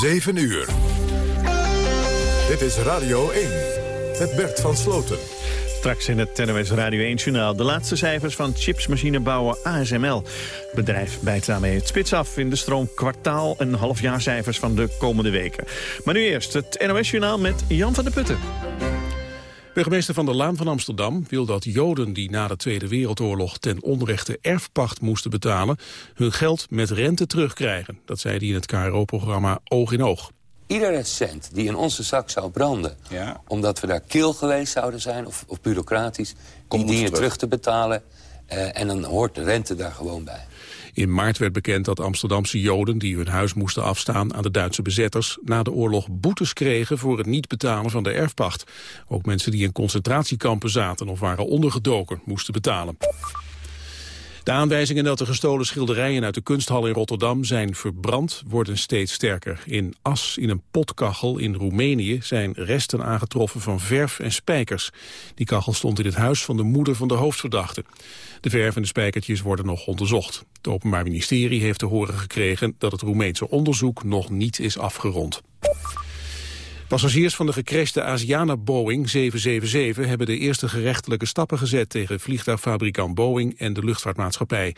7 uur. Dit is Radio 1 met Bert van Sloten. Straks in het NOS Radio 1-journaal de laatste cijfers van chipsmachinebouwer ASML. Bedrijf bijt daarmee het spits af in de stroom kwartaal- en halfjaarcijfers van de komende weken. Maar nu eerst het NOS-journaal met Jan van der Putten. Burgemeester Van der Laan van Amsterdam wil dat Joden die na de Tweede Wereldoorlog ten onrechte erfpacht moesten betalen, hun geld met rente terugkrijgen. Dat zei hij in het KRO-programma Oog in Oog. Iedere cent die in onze zak zou branden... Ja. omdat we daar kil geweest zouden zijn of, of bureaucratisch... Komt die dingen terug. terug te betalen. eh, en dan hoort de rente daar gewoon bij. In maart werd bekend dat Amsterdamse Joden die hun huis moesten afstaan aan de Duitse bezetters na de oorlog boetes kregen voor het niet betalen van de erfpacht. Ook mensen die in concentratiekampen zaten of waren ondergedoken moesten betalen. De aanwijzingen dat de gestolen schilderijen uit de kunsthal in Rotterdam zijn verbrand worden steeds sterker. In As in een potkachel in Roemenië zijn resten aangetroffen van verf en spijkers. Die kachel stond in het huis van de moeder van de hoofdverdachte. De verf en de spijkertjes worden nog onderzocht. Het Openbaar Ministerie heeft te horen gekregen dat het Roemeense onderzoek nog niet is afgerond. Passagiers van de gecrashte Asiana Boeing 777 hebben de eerste gerechtelijke stappen gezet tegen vliegtuigfabrikant Boeing en de luchtvaartmaatschappij.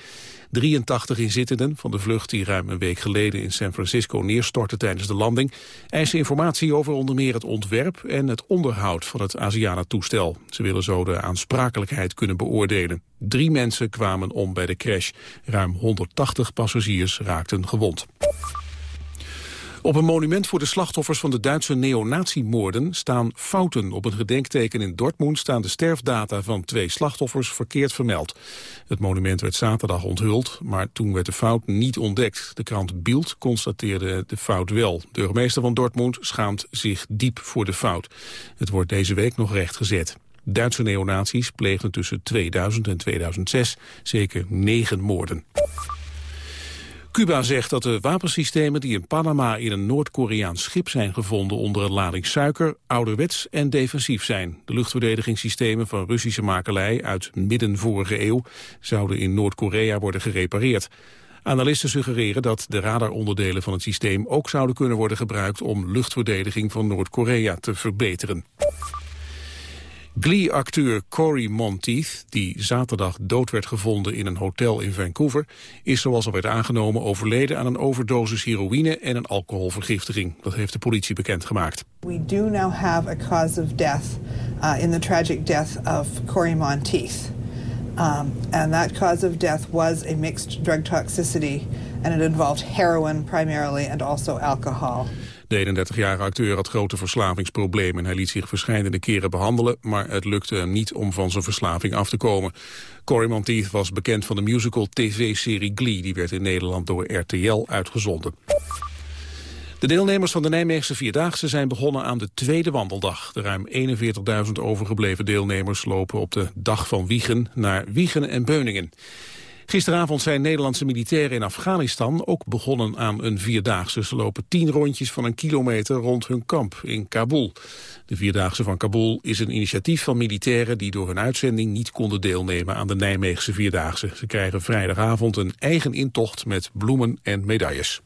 83 inzittenden van de vlucht die ruim een week geleden in San Francisco neerstortte tijdens de landing eisen informatie over onder meer het ontwerp en het onderhoud van het Asiana-toestel. Ze willen zo de aansprakelijkheid kunnen beoordelen. Drie mensen kwamen om bij de crash. Ruim 180 passagiers raakten gewond. Op een monument voor de slachtoffers van de Duitse neonatiemoorden staan fouten. Op een gedenkteken in Dortmund staan de sterfdata van twee slachtoffers verkeerd vermeld. Het monument werd zaterdag onthuld, maar toen werd de fout niet ontdekt. De krant Bild constateerde de fout wel. De burgemeester van Dortmund schaamt zich diep voor de fout. Het wordt deze week nog rechtgezet. Duitse neonazies pleegden tussen 2000 en 2006 zeker negen moorden. Cuba zegt dat de wapensystemen die in Panama in een Noord-Koreaans schip zijn gevonden onder een lading suiker ouderwets en defensief zijn. De luchtverdedigingssystemen van Russische makelij uit midden vorige eeuw zouden in Noord-Korea worden gerepareerd. Analisten suggereren dat de radaronderdelen van het systeem ook zouden kunnen worden gebruikt om luchtverdediging van Noord-Korea te verbeteren. Glee-acteur Cory Monteith, die zaterdag dood werd gevonden in een hotel in Vancouver, is zoals al werd aangenomen overleden aan een overdosis heroïne en een alcoholvergiftiging. Dat heeft de politie bekendgemaakt. We do now have a cause of death uh, in the tragic death of Corey Monteith. Um, and that cause of death was a mixed drug toxicity, and it involved heroin primarily and also alcohol. De 31-jarige acteur had grote verslavingsproblemen en hij liet zich verschillende keren behandelen, maar het lukte hem niet om van zijn verslaving af te komen. Cory Monteith was bekend van de musical tv-serie Glee, die werd in Nederland door RTL uitgezonden. De deelnemers van de Nijmeegse Vierdaagse zijn begonnen aan de tweede wandeldag. De ruim 41.000 overgebleven deelnemers lopen op de dag van Wiegen naar Wiegen en Beuningen. Gisteravond zijn Nederlandse militairen in Afghanistan ook begonnen aan een Vierdaagse. Ze lopen tien rondjes van een kilometer rond hun kamp in Kabul. De Vierdaagse van Kabul is een initiatief van militairen die door hun uitzending niet konden deelnemen aan de Nijmeegse Vierdaagse. Ze krijgen vrijdagavond een eigen intocht met bloemen en medailles.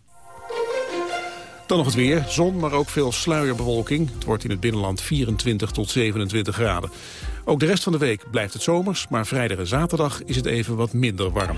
Dan nog het weer. Zon, maar ook veel sluierbewolking. Het wordt in het binnenland 24 tot 27 graden. Ook de rest van de week blijft het zomers, maar vrijdag en zaterdag is het even wat minder warm.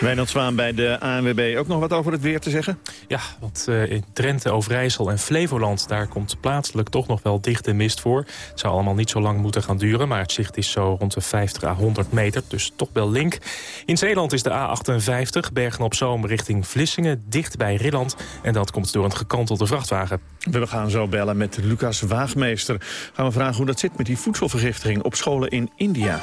Wijnand Zwaan bij de ANWB ook nog wat over het weer te zeggen? Ja, want uh, in Drenthe, Overijssel en Flevoland... daar komt plaatselijk toch nog wel dichte mist voor. Het zou allemaal niet zo lang moeten gaan duren... maar het zicht is zo rond de 50 à 100 meter, dus toch wel link. In Zeeland is de A58, Bergen-op-Zoom richting Vlissingen... dicht bij Rilland en dat komt door een gekantelde vrachtwagen. We gaan zo bellen met Lucas Waagmeester. Gaan we vragen hoe dat zit met die voedselvergiftiging op scholen in India.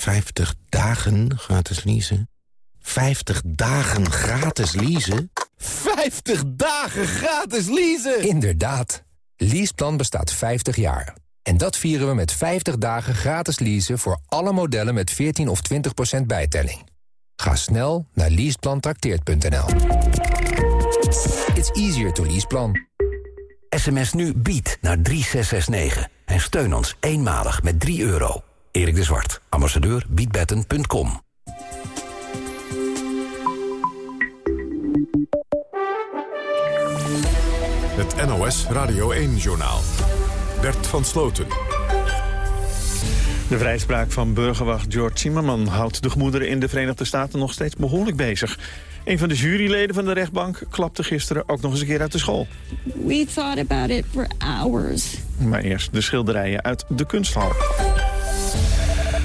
50 dagen gratis leasen. 50 dagen gratis leasen. 50 dagen gratis leasen! Inderdaad. Leaseplan bestaat 50 jaar. En dat vieren we met 50 dagen gratis leasen voor alle modellen met 14 of 20% bijtelling. Ga snel naar leaseplantrakteert.nl. It's easier to leaseplan. SMS nu bied naar 3669 en steun ons eenmalig met 3 euro. Erik de Zwart, ambassadeur biedbetten.com. Het NOS Radio 1-journaal. Bert van Sloten. De vrijspraak van burgerwacht George Zimmerman houdt de gemoederen in de Verenigde Staten nog steeds behoorlijk bezig. Een van de juryleden van de rechtbank klapte gisteren ook nog eens een keer uit de school. We thought about it for hours. Maar eerst de schilderijen uit de kunsthal.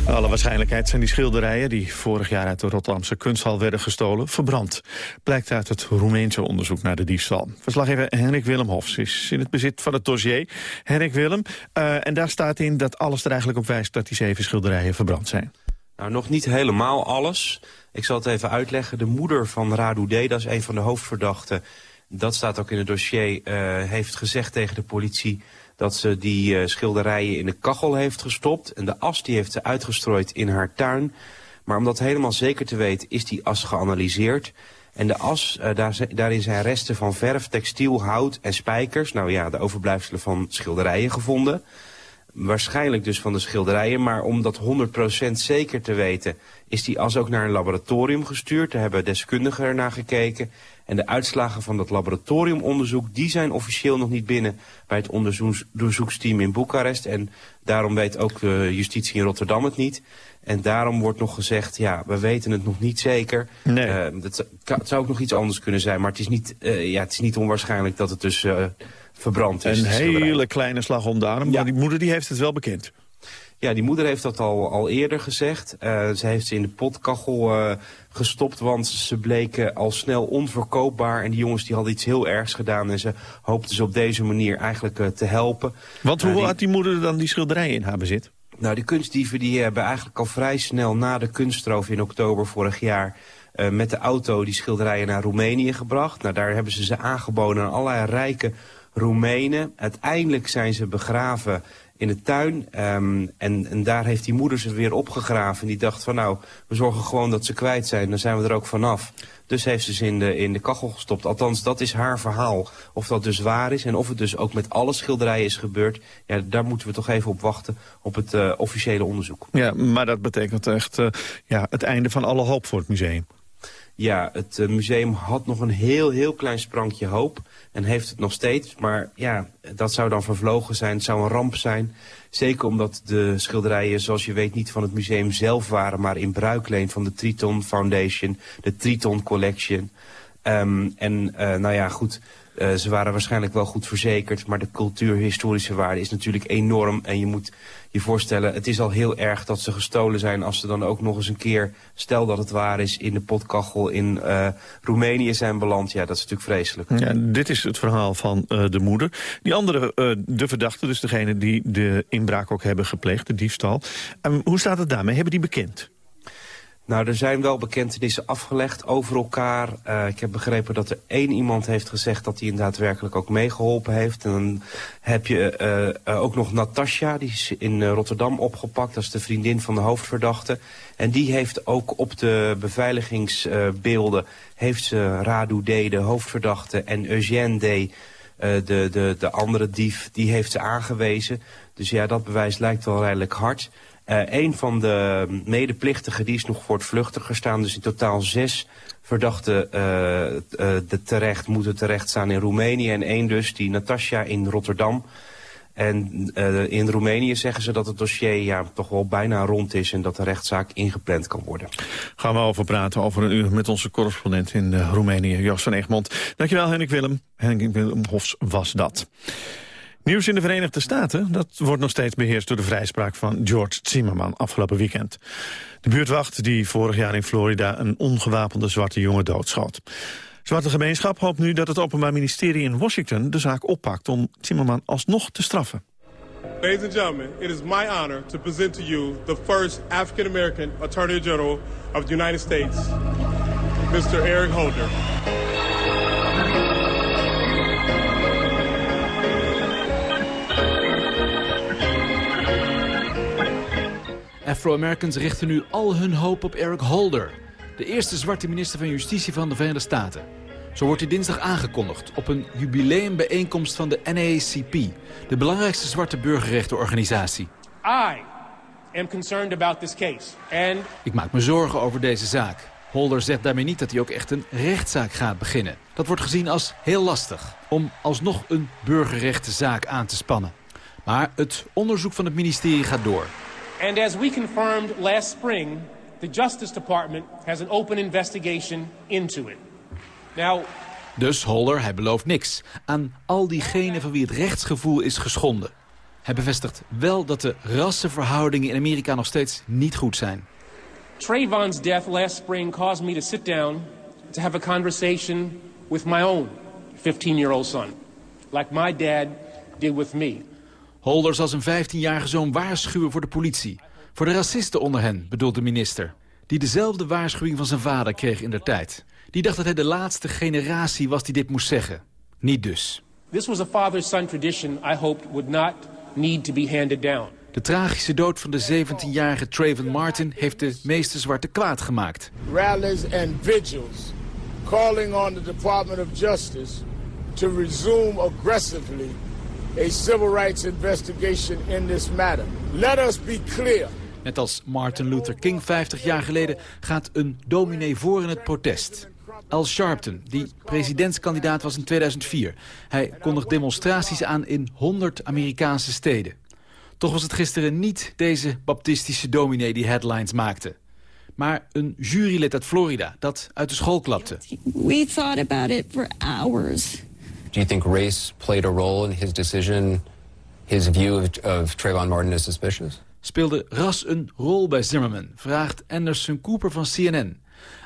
Alle waarschijnlijkheid zijn die schilderijen die vorig jaar uit de Rotterdamse kunsthal werden gestolen, verbrand. Blijkt uit het Roemeense onderzoek naar de diefstal. Verslaggever Henrik Willem Hofs is in het bezit van het dossier. Henrik Willem, uh, en daar staat in dat alles er eigenlijk op wijst dat die zeven schilderijen verbrand zijn. Nou, nog niet helemaal alles. Ik zal het even uitleggen. De moeder van Radu D, dat is een van de hoofdverdachten. Dat staat ook in het dossier, uh, heeft gezegd tegen de politie dat ze die uh, schilderijen in de kachel heeft gestopt. En de as die heeft ze uitgestrooid in haar tuin. Maar om dat helemaal zeker te weten is die as geanalyseerd. En de as, uh, daar, daarin zijn resten van verf, textiel, hout en spijkers. Nou ja, de overblijfselen van schilderijen gevonden. Waarschijnlijk dus van de schilderijen. Maar om dat 100% zeker te weten is die as ook naar een laboratorium gestuurd. Daar hebben deskundigen ernaar gekeken. En de uitslagen van dat laboratoriumonderzoek... die zijn officieel nog niet binnen bij het onderzoeksteam in Boekarest. En daarom weet ook de justitie in Rotterdam het niet. En daarom wordt nog gezegd, ja, we weten het nog niet zeker. Nee. Uh, het, het zou ook nog iets anders kunnen zijn. Maar het is niet, uh, ja, het is niet onwaarschijnlijk dat het dus uh, verbrand is. Een hele kleine slag om de arm, ja. maar die moeder die heeft het wel bekend. Ja, die moeder heeft dat al, al eerder gezegd. Uh, ze heeft ze in de potkachel uh, gestopt, want ze bleken al snel onverkoopbaar. En die jongens die hadden iets heel ergs gedaan en ze hoopten ze op deze manier eigenlijk uh, te helpen. Want hoe die... had die moeder dan die schilderijen in haar bezit? Nou, die kunstdieven die hebben eigenlijk al vrij snel na de kunstroof in oktober vorig jaar... Uh, met de auto die schilderijen naar Roemenië gebracht. Nou, daar hebben ze ze aangeboden aan allerlei rijke Roemenen. Uiteindelijk zijn ze begraven in de tuin. Um, en, en daar heeft die moeder ze weer opgegraven. En die dacht van nou, we zorgen gewoon dat ze kwijt zijn. Dan zijn we er ook vanaf. Dus heeft ze ze in de, in de kachel gestopt. Althans, dat is haar verhaal. Of dat dus waar is en of het dus ook met alle schilderijen is gebeurd... Ja, daar moeten we toch even op wachten op het uh, officiële onderzoek. Ja, maar dat betekent echt uh, ja, het einde van alle hoop voor het museum. Ja, het uh, museum had nog een heel, heel klein sprankje hoop. En heeft het nog steeds. Maar ja, dat zou dan vervlogen zijn. Het zou een ramp zijn. Zeker omdat de schilderijen, zoals je weet, niet van het museum zelf waren... maar in bruikleen van de Triton Foundation, de Triton Collection. Um, en uh, nou ja, goed... Uh, ze waren waarschijnlijk wel goed verzekerd, maar de cultuurhistorische waarde is natuurlijk enorm. En je moet je voorstellen, het is al heel erg dat ze gestolen zijn als ze dan ook nog eens een keer, stel dat het waar is, in de potkachel in uh, Roemenië zijn beland. Ja, dat is natuurlijk vreselijk. Ja, dit is het verhaal van uh, de moeder. Die andere, de verdachte, dus degene die de inbraak ook hebben gepleegd, de diefstal. Um, hoe staat het daarmee? Hebben die bekend? Nou, er zijn wel bekentenissen afgelegd over elkaar. Uh, ik heb begrepen dat er één iemand heeft gezegd dat hij daadwerkelijk ook meegeholpen heeft. En dan heb je uh, uh, ook nog Natasja, die is in Rotterdam opgepakt. Dat is de vriendin van de hoofdverdachte. En die heeft ook op de beveiligingsbeelden... heeft ze Radu D, de hoofdverdachte, en Eugène D, de, de, de andere dief, die heeft ze aangewezen. Dus ja, dat bewijs lijkt wel redelijk hard... Uh, een van de medeplichtigen die is nog voor het vluchtig gestaan. Dus in totaal zes verdachten uh, uh, de terecht, moeten terecht staan in Roemenië. En één dus, die Natasja in Rotterdam. En in Roemenië zeggen ze dat het dossier ja, toch wel bijna rond is... en dat de rechtszaak ingepland kan worden. Gaan we over praten over een uur met onze correspondent in Roemenië, Jos van Egmond. Dankjewel, Henrik Willem. Henrik Willem Hofs was dat. Nieuws in de Verenigde Staten, dat wordt nog steeds beheerst door de vrijspraak van George Zimmerman afgelopen weekend. De buurtwacht die vorig jaar in Florida een ongewapende zwarte jongen doodschoot. Zwarte gemeenschap hoopt nu dat het Openbaar Ministerie in Washington de zaak oppakt om Zimmerman alsnog te straffen. Ladies and gentlemen, it is my honor to present to you the first African American Attorney General of the United States, Mr. Eric Holder. Afro-Americans richten nu al hun hoop op Eric Holder... de eerste zwarte minister van Justitie van de Verenigde Staten. Zo wordt hij dinsdag aangekondigd op een jubileumbijeenkomst van de NAACP... de belangrijkste zwarte burgerrechtenorganisatie. I am concerned about this case. And... Ik maak me zorgen over deze zaak. Holder zegt daarmee niet dat hij ook echt een rechtszaak gaat beginnen. Dat wordt gezien als heel lastig om alsnog een burgerrechtenzaak aan te spannen. Maar het onderzoek van het ministerie gaat door. And as we confirmed last spring, the Justice Department has an open investigation into it. Now, dus Holder, hij belooft niks aan al diegenen van wie het rechtsgevoel is geschonden. Hij bevestigt wel dat de rassenverhoudingen in Amerika nog steeds niet goed zijn. Trayvon's death last spring caused me to sit down to have a conversation with my own 15-year-old son, like my dad did with me. Holder zal zijn 15-jarige zoon waarschuwen voor de politie. Voor de racisten onder hen, bedoelt de minister. Die dezelfde waarschuwing van zijn vader kreeg in der tijd. Die dacht dat hij de laatste generatie was die dit moest zeggen. Niet dus. This was a father-son tradition I hoped would not need to be handed down. De tragische dood van de 17-jarige Trayvon Martin heeft de meeste zwarte kwaad gemaakt. Rallies and vigils calling on the Department of Justice to resume aggressively a civil rights investigation in this matter. Let us be clear. Net als Martin Luther King 50 jaar geleden gaat een dominee voor in het protest. Al Sharpton, die presidentskandidaat was in 2004. Hij kondigt demonstraties aan in 100 Amerikaanse steden. Toch was het gisteren niet deze baptistische dominee die headlines maakte. Maar een jurylid uit Florida dat uit de school klapte. We thought about it for hours. Do you think race played a role in his decision, his view of, of Trayvon Martin is suspicious? Speelde ras een rol bij Zimmerman, vraagt Anderson Cooper van CNN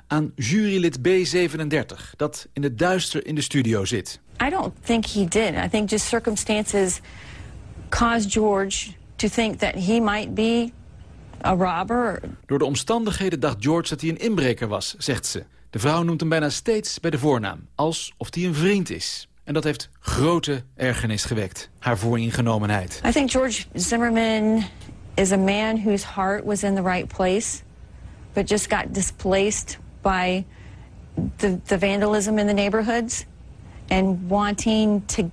aan jurylid B37, dat in het duister in de studio zit. I don't think he did. I think just circumstances caused George to think that he might be a robber. Door de omstandigheden dacht George dat hij een inbreker was, zegt ze. De vrouw noemt hem bijna steeds bij de voornaam, alsof hij een vriend is. En dat heeft grote ergernis gewekt, haar vooringenomenheid. I think George Zimmerman is a man whose heart was in the right place, but just got displaced by the, the vandalism in the neighborhoods and wanting to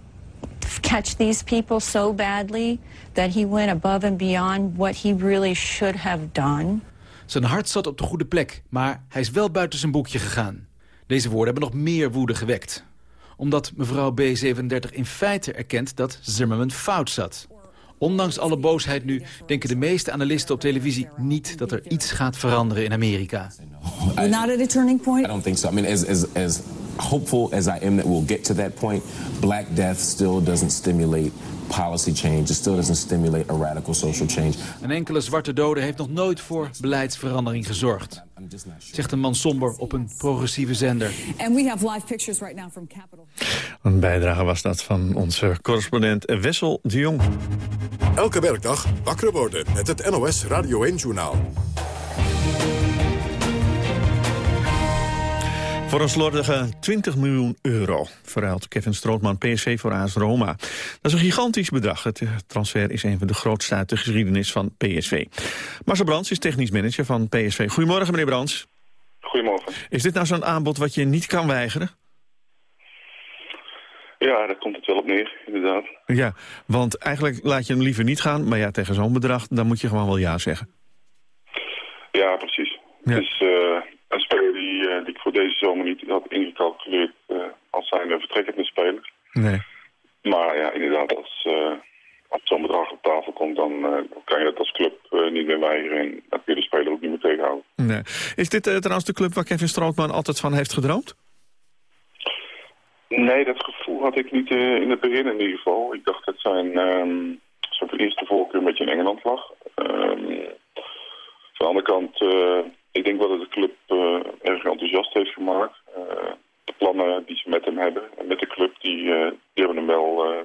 catch these people so badly that he went above and beyond what he really should have done. Zijn hart zat op de goede plek, maar hij is wel buiten zijn boekje gegaan. Deze woorden hebben nog meer woede gewekt. Omdat mevrouw B37 in feite erkent dat Zimmerman fout zat. Ondanks alle boosheid nu denken de meeste analisten op televisie niet dat er iets gaat veranderen in Amerika. You're not at a turning point? I don't think so. I mean, as, as, as hopeful as I am that we'll get to that point, black death still doesn't stimulate policy change. It still doesn't stimulate a radical social change. Een enkele zwarte dode heeft nog nooit voor beleidsverandering gezorgd. Zegt een man somber op een progressieve zender. And we have live pictures right now from Capitol. Een bijdrage was dat van onze correspondent Wessel de Jong. Elke werkdag wakker worden met het NOS Radio 1-journaal. Voor een slordige 20 miljoen euro verruilt Kevin Strootman PSV voor AS Roma. Dat is een gigantisch bedrag. Het transfer is een van de grootste uit de geschiedenis van PSV. Marcel Brands is technisch manager van PSV. Goedemorgen, meneer Brands. Goedemorgen. Is dit nou zo'n aanbod wat je niet kan weigeren? Ja, daar komt het wel op neer, inderdaad. Ja, want eigenlijk laat je hem liever niet gaan. Maar ja, tegen zo'n bedrag, dan moet je gewoon wel ja zeggen. Ja, precies. Ja. Is uh, een speler die, uh, die ik voor deze zomer niet had ingecalculeerd uh, als zijn vertrekkende speler. Nee. Maar ja, inderdaad, als, als zo'n bedrag op tafel komt, dan kan je dat als club niet meer weigeren. En dan kun je de speler ook niet meer tegenhouden. Nee. Is dit trouwens de club waar Kevin Strootman altijd van heeft gedroomd? Nee, dat gevoel had ik niet uh, in het begin in ieder geval. Ik dacht dat zijn, um, eerste voorkeur met je in Engeland lag. Um, van de andere kant, uh, ik denk wel dat de club uh, erg enthousiast heeft gemaakt. de plannen die ze met hem hebben en met de club, die, die hebben hem wel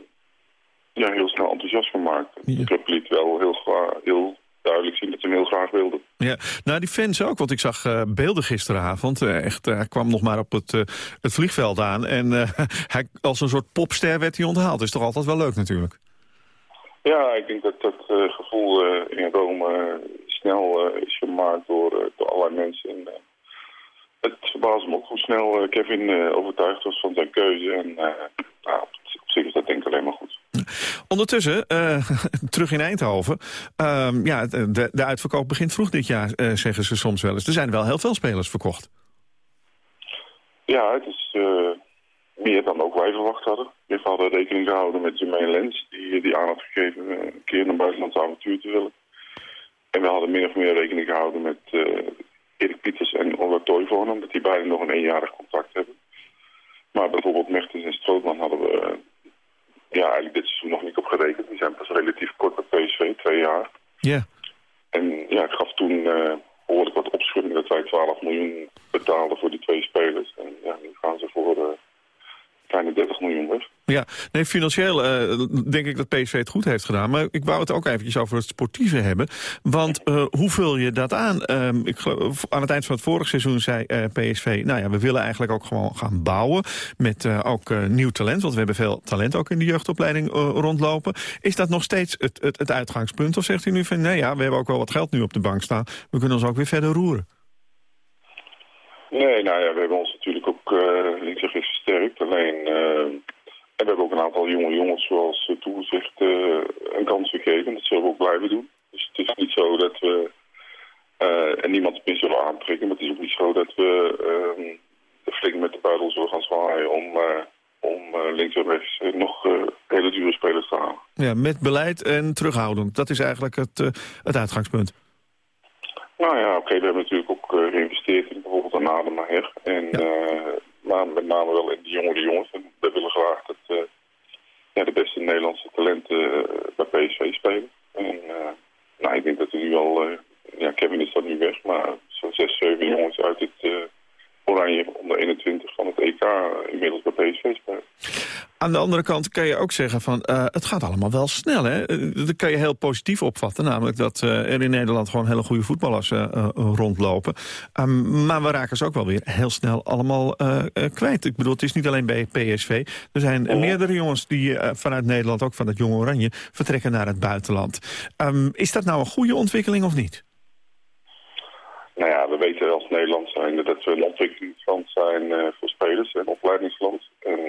ja, heel snel enthousiast gemaakt. Ja. De club liet wel heel, heel duidelijk zien dat ze hem heel graag wilden. Ja, nou die fans ook, want ik zag uh, beelden gisteravond. Uh, echt, hij kwam nog maar op het, het vliegveld aan en hij, als een soort popster werd hij onthaald. Is toch altijd wel leuk natuurlijk? Ja, ik denk dat dat gevoel in Rome snel eh, is gemaakt door, eh, door allerlei mensen. En, eh, het verbaast me ook hoe snel Kevin overtuigd was van zijn keuze. En nou, op zich is dat denk ik alleen maar goed. Ondertussen, terug in Eindhoven. Ehm, ja, de, de uitverkoop begint vroeg dit jaar, zeggen ze soms wel eens. Er zijn wel heel veel spelers verkocht. Ja, het is meer dan ook wij verwacht hadden. We hadden rekening gehouden met Jermaine Lens, die, die aan had gegeven een keer naar buitenlandse avontuur te willen. En we hadden min of meer rekening gehouden met eh, Erik Pieters en Ola Toivonen, omdat die beiden nog een eenjarig contract hebben. Maar bijvoorbeeld Mertens en Strootman hadden we eh, ja, eigenlijk dit seizoen nog niet op gerekend. Die zijn pas relatief kort bij PSV, twee jaar. Ja. En ja, ik gaf toen eh behoorlijk wat opschudding dat wij 12 miljoen betaalden voor die twee spelers. En ja, nu gaan ze voor eh kleine 30 miljoen weg. Ja, nee, financieel eh, denk ik dat PSV het goed heeft gedaan. Maar ik wou het ook eventjes over het sportieve hebben. Want eh, hoe vul je dat aan? Ehm, ik geloof, aan het eind van het vorige seizoen zei eh, PSV... nou ja, we willen eigenlijk ook gewoon gaan bouwen met ook nieuw talent. Want we hebben veel talent ook in de jeugdopleiding rondlopen. Is dat nog steeds het, het, het uitgangspunt? Of zegt u nu van, nee ja, we hebben ook wel wat geld nu op de bank staan. We kunnen ons ook weer verder roeren. Nee, nou ja, we hebben ons natuurlijk ook uh, en rechts versterkt. Alleen, eh, en we hebben ook een aantal jonge jongens zoals uh, toegezegd uh, een kans gegeven. Dat zullen we ook blijven doen. Dus het is niet zo dat we uh, en niemand meer zullen aantrekken. Maar het is ook niet zo dat we uh, flink met de buidel zullen gaan zwaaien om, uh, om links en rechts nog hele dure spelers te halen. Ja, met beleid en terughoudend. Dat is eigenlijk het, het uitgangspunt. Nou ja, oké, okay, we hebben natuurlijk ook geïnvesteerd in bijvoorbeeld een Ademaher. En met name wel in de jongere jongens. En we willen graag dat uh, ja, de beste Nederlandse talenten uh, bij PSV spelen. En nou, ik denk dat er nu al, ja, Kevin is dat nu weg, maar zo'n zes, zeven jongens uit het Oranje onder 21 van het EK inmiddels bij PSV. Aan de andere kant kan je ook zeggen van uh, het gaat allemaal wel snel. Hè? Dat kan je heel positief opvatten. Namelijk dat uh, er in Nederland gewoon hele goede voetballers uh, rondlopen. Um, maar we raken ze ook wel weer heel snel allemaal kwijt. Ik bedoel, het is niet alleen bij PSV. Er zijn oh. meerdere jongens die vanuit Nederland, ook van het Jonge Oranje, vertrekken naar het buitenland. Um, is dat nou een goede ontwikkeling of niet? Nou ja, we weten als Nederland zijn dat we een ontwikkelingsland zijn voor spelers, een opleidingsland. En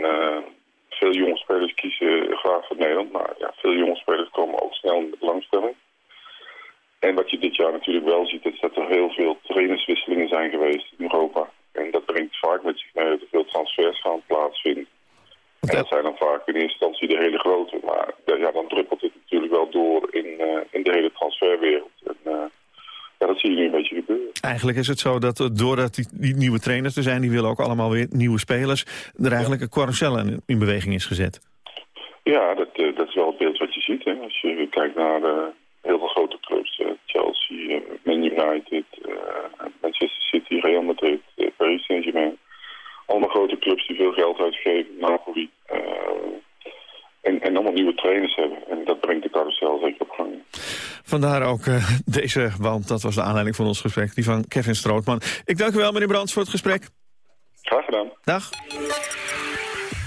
veel jonge spelers kiezen graag voor Nederland. Maar ja, veel jonge spelers komen ook snel in de belangstelling. En wat je dit jaar natuurlijk wel ziet, is dat er heel veel trainerswisselingen zijn geweest in Europa. En dat brengt vaak met zich mee dat er veel transfers gaan plaatsvinden. En dat zijn dan vaak in eerste instantie de hele grote. Maar ja, dan druppelt het natuurlijk wel door in, uh, in de hele transferwereld. En, ja, dat zie je nu een beetje gebeuren. Eigenlijk is het zo dat doordat die, die nieuwe trainers er zijn... die willen ook allemaal weer nieuwe spelers... er eigenlijk een carousel in, in beweging is gezet. Ja, dat, uh, dat is wel het beeld wat je ziet. Hè. Als je kijkt naar uh, heel veel grote clubs. Uh, Chelsea, Man United, Manchester City, Real Madrid, Paris Saint-Germain. Allemaal grote clubs die veel geld uitgeven. Napoli. En, en allemaal nieuwe trainers hebben. En dat brengt de carousel zeker op gang. Vandaar ook uh, deze, want dat was de aanleiding van ons gesprek, die van Kevin Strootman. Ik dank u wel, meneer Brands, voor het gesprek. Graag gedaan. Dag.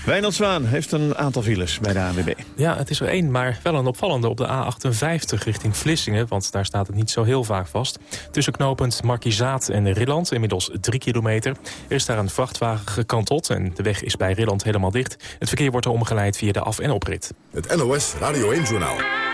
Wijnald Zwaan heeft een aantal files bij de ANWB. Ja, het is er één, maar wel een opvallende op de A58 richting Vlissingen. Want daar staat het niet zo heel vaak vast. Tussen knooppunt Markizaat en Rilland, inmiddels drie kilometer. Er is daar een vrachtwagen gekanteld en de weg is bij Rilland helemaal dicht. Het verkeer wordt er omgeleid via de af- en oprit. Het NOS Radio 1-journaal.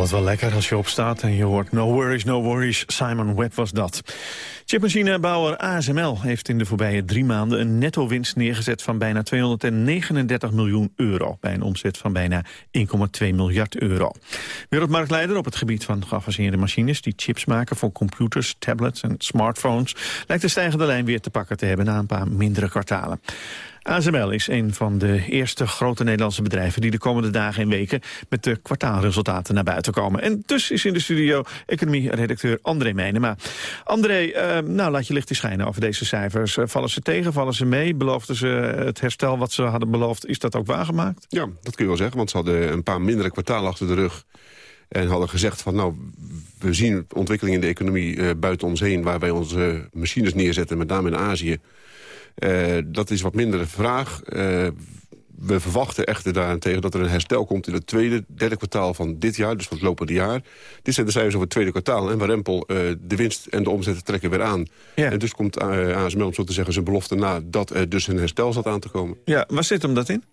Wat wel lekker als je opstaat en je hoort No Worries, No Worries. Simon Webb was dat. Chipmachinebouwer ASML heeft in de voorbije drie maanden... een netto-winst neergezet van bijna 239 miljoen euro... bij een omzet van bijna 1,2 miljard euro. Wereldmarktleider op het gebied van geavanceerde machines... die chips maken voor computers, tablets en smartphones... lijkt de stijgende lijn weer te pakken te hebben na een paar mindere kwartalen. ASML is een van de eerste grote Nederlandse bedrijven... die de komende dagen en weken met de kwartaalresultaten naar buiten komen. En dus is in de studio economie-redacteur André Meijnema. André, uh, nou laat je licht schijnen over deze cijfers. Uh, vallen ze tegen, vallen ze mee? Beloofden ze het herstel wat ze hadden beloofd? Is dat ook waargemaakt? Ja, dat kun je wel zeggen, want ze hadden een paar mindere kwartalen achter de rug... En hadden gezegd van nou, we zien ontwikkeling in de economie uh, buiten ons heen... waar wij onze machines neerzetten, met name in Azië. Uh, dat is wat minder de vraag. Uh, we verwachten echter daarentegen dat er een herstel komt... in het tweede, derde kwartaal van dit jaar, dus van het lopende jaar. Dit zijn de cijfers over het tweede kwartaal. En waar Rempel uh, de winst en de omzet trekken weer aan. Ja. En dus komt ASML, om zo te zeggen, zijn belofte na... dat er dus een herstel zat aan te komen. Ja, waar zit hem dat in?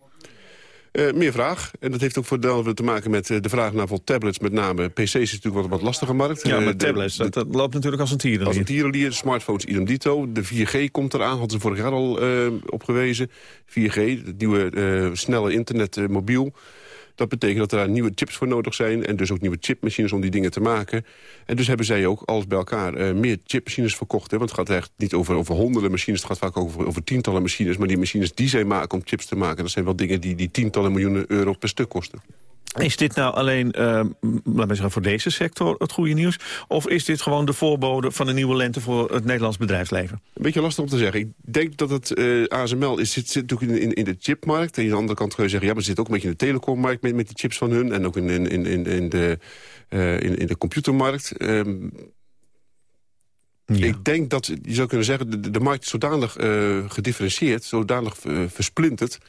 Uh, meer vraag. En dat heeft ook voor te maken met uh, de vraag naar voor tablets met name. PC's is natuurlijk wat een wat lastige markt. Ja, maar uh, tablets, de, dat, dat, loopt natuurlijk als een tierenlier. Als een tierenlier, smartphones idem dito. De 4G komt eraan, hadden ze vorig jaar al op gewezen. 4G, het nieuwe snelle internet mobiel. Dat betekent dat er daar nieuwe chips voor nodig zijn... en dus ook nieuwe chipmachines om die dingen te maken. En dus hebben zij ook, alles bij elkaar, uh, meer chipmachines verkocht. Hè? Want het gaat echt niet over, over honderden machines... het gaat vaak over, over tientallen machines. Maar die machines die zij maken om chips te maken... dat zijn wel dingen die, die tientallen miljoenen euro per stuk kosten. Is dit nou alleen, uh, laten we zeggen, voor deze sector het goede nieuws? Of is dit gewoon de voorbode van een nieuwe lente voor het Nederlands bedrijfsleven? Een beetje lastig om te zeggen. Ik denk dat het uh, ASML is, zit, zit natuurlijk in, in, de chipmarkt. En aan de andere kant kun je zeggen, ja, maar zit ook een beetje in de telecommarkt met, met die chips van hun. En ook in, in, in, in, de, uh, in, in de computermarkt. Um, ja. Ik denk dat, je zou kunnen zeggen, de, de markt is zodanig gedifferentieerd, zodanig versplinterd...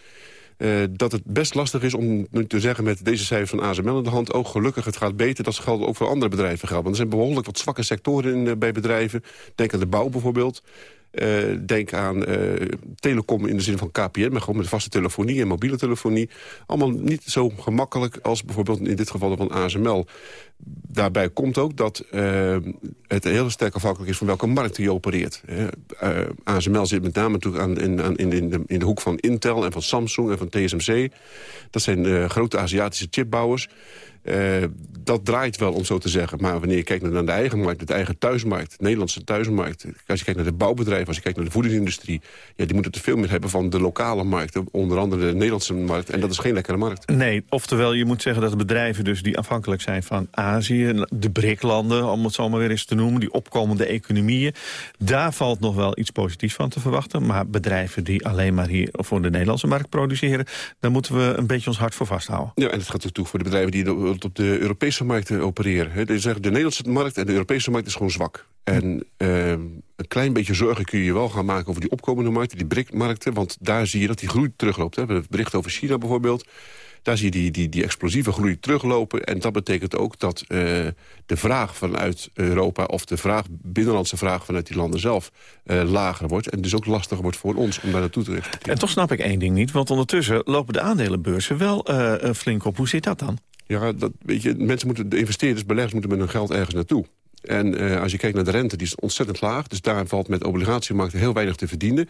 Uh, dat het best lastig is om nu te zeggen met deze cijfers van ASML in de hand... ook gelukkig, het gaat beter, dat geldt ook voor andere bedrijven geldt. Want er zijn behoorlijk wat zwakke sectoren in, uh, bij bedrijven. Denk aan de bouw bijvoorbeeld. Uh, denk aan telecom in de zin van KPN, maar gewoon met vaste telefonie en mobiele telefonie. Allemaal niet zo gemakkelijk als bijvoorbeeld in dit geval van ASML. Daarbij komt ook dat uh, het heel sterk afhankelijk is van welke markt je opereert. ASML zit met name natuurlijk aan, in, in, de, in de hoek van Intel en van Samsung en van TSMC. Dat zijn grote Aziatische chipbouwers. Uh, dat draait wel, om zo te zeggen. Maar wanneer je kijkt naar de eigen markt, de eigen thuismarkt... de Nederlandse thuismarkt, als je kijkt naar de bouwbedrijven... als je kijkt naar de voedingsindustrie... Ja, die moeten te veel meer hebben van de lokale markt. Onder andere de Nederlandse markt. En dat is geen lekkere markt. Nee, oftewel je moet zeggen dat de bedrijven dus die afhankelijk zijn van Azië... de BRIC-landen, om het zo maar weer eens te noemen... die opkomende economieën, daar valt nog wel iets positiefs van te verwachten. Maar bedrijven die alleen maar hier voor de Nederlandse markt produceren... daar moeten we een beetje ons hart voor vasthouden. Ja, en het gaat ook toe voor de bedrijven die op de Europese markt opereren. De, de Nederlandse markt en de Europese markt is gewoon zwak. En uh, een klein beetje zorgen kun je wel gaan maken over die opkomende markten, die BRIC-markten. Want daar zie je dat die groei terugloopt. Hè. We hebben bericht over China bijvoorbeeld. Daar zie je die, die, die explosieve groei teruglopen. En dat betekent ook dat uh, de vraag vanuit Europa... of de vraag, binnenlandse vraag vanuit die landen zelf uh, lager wordt. En dus ook lastiger wordt voor ons om daar naartoe te richten. En toch snap ik één ding niet. Want ondertussen lopen de aandelenbeurzen wel uh, flink op. Hoe zit dat dan? Ja, dat, weet je, mensen moeten, de investeerders, beleggers moeten met hun geld ergens naartoe. En uh, als je kijkt naar de rente, die is ontzettend laag. Dus daar valt met obligatiemarkten heel weinig te verdienen.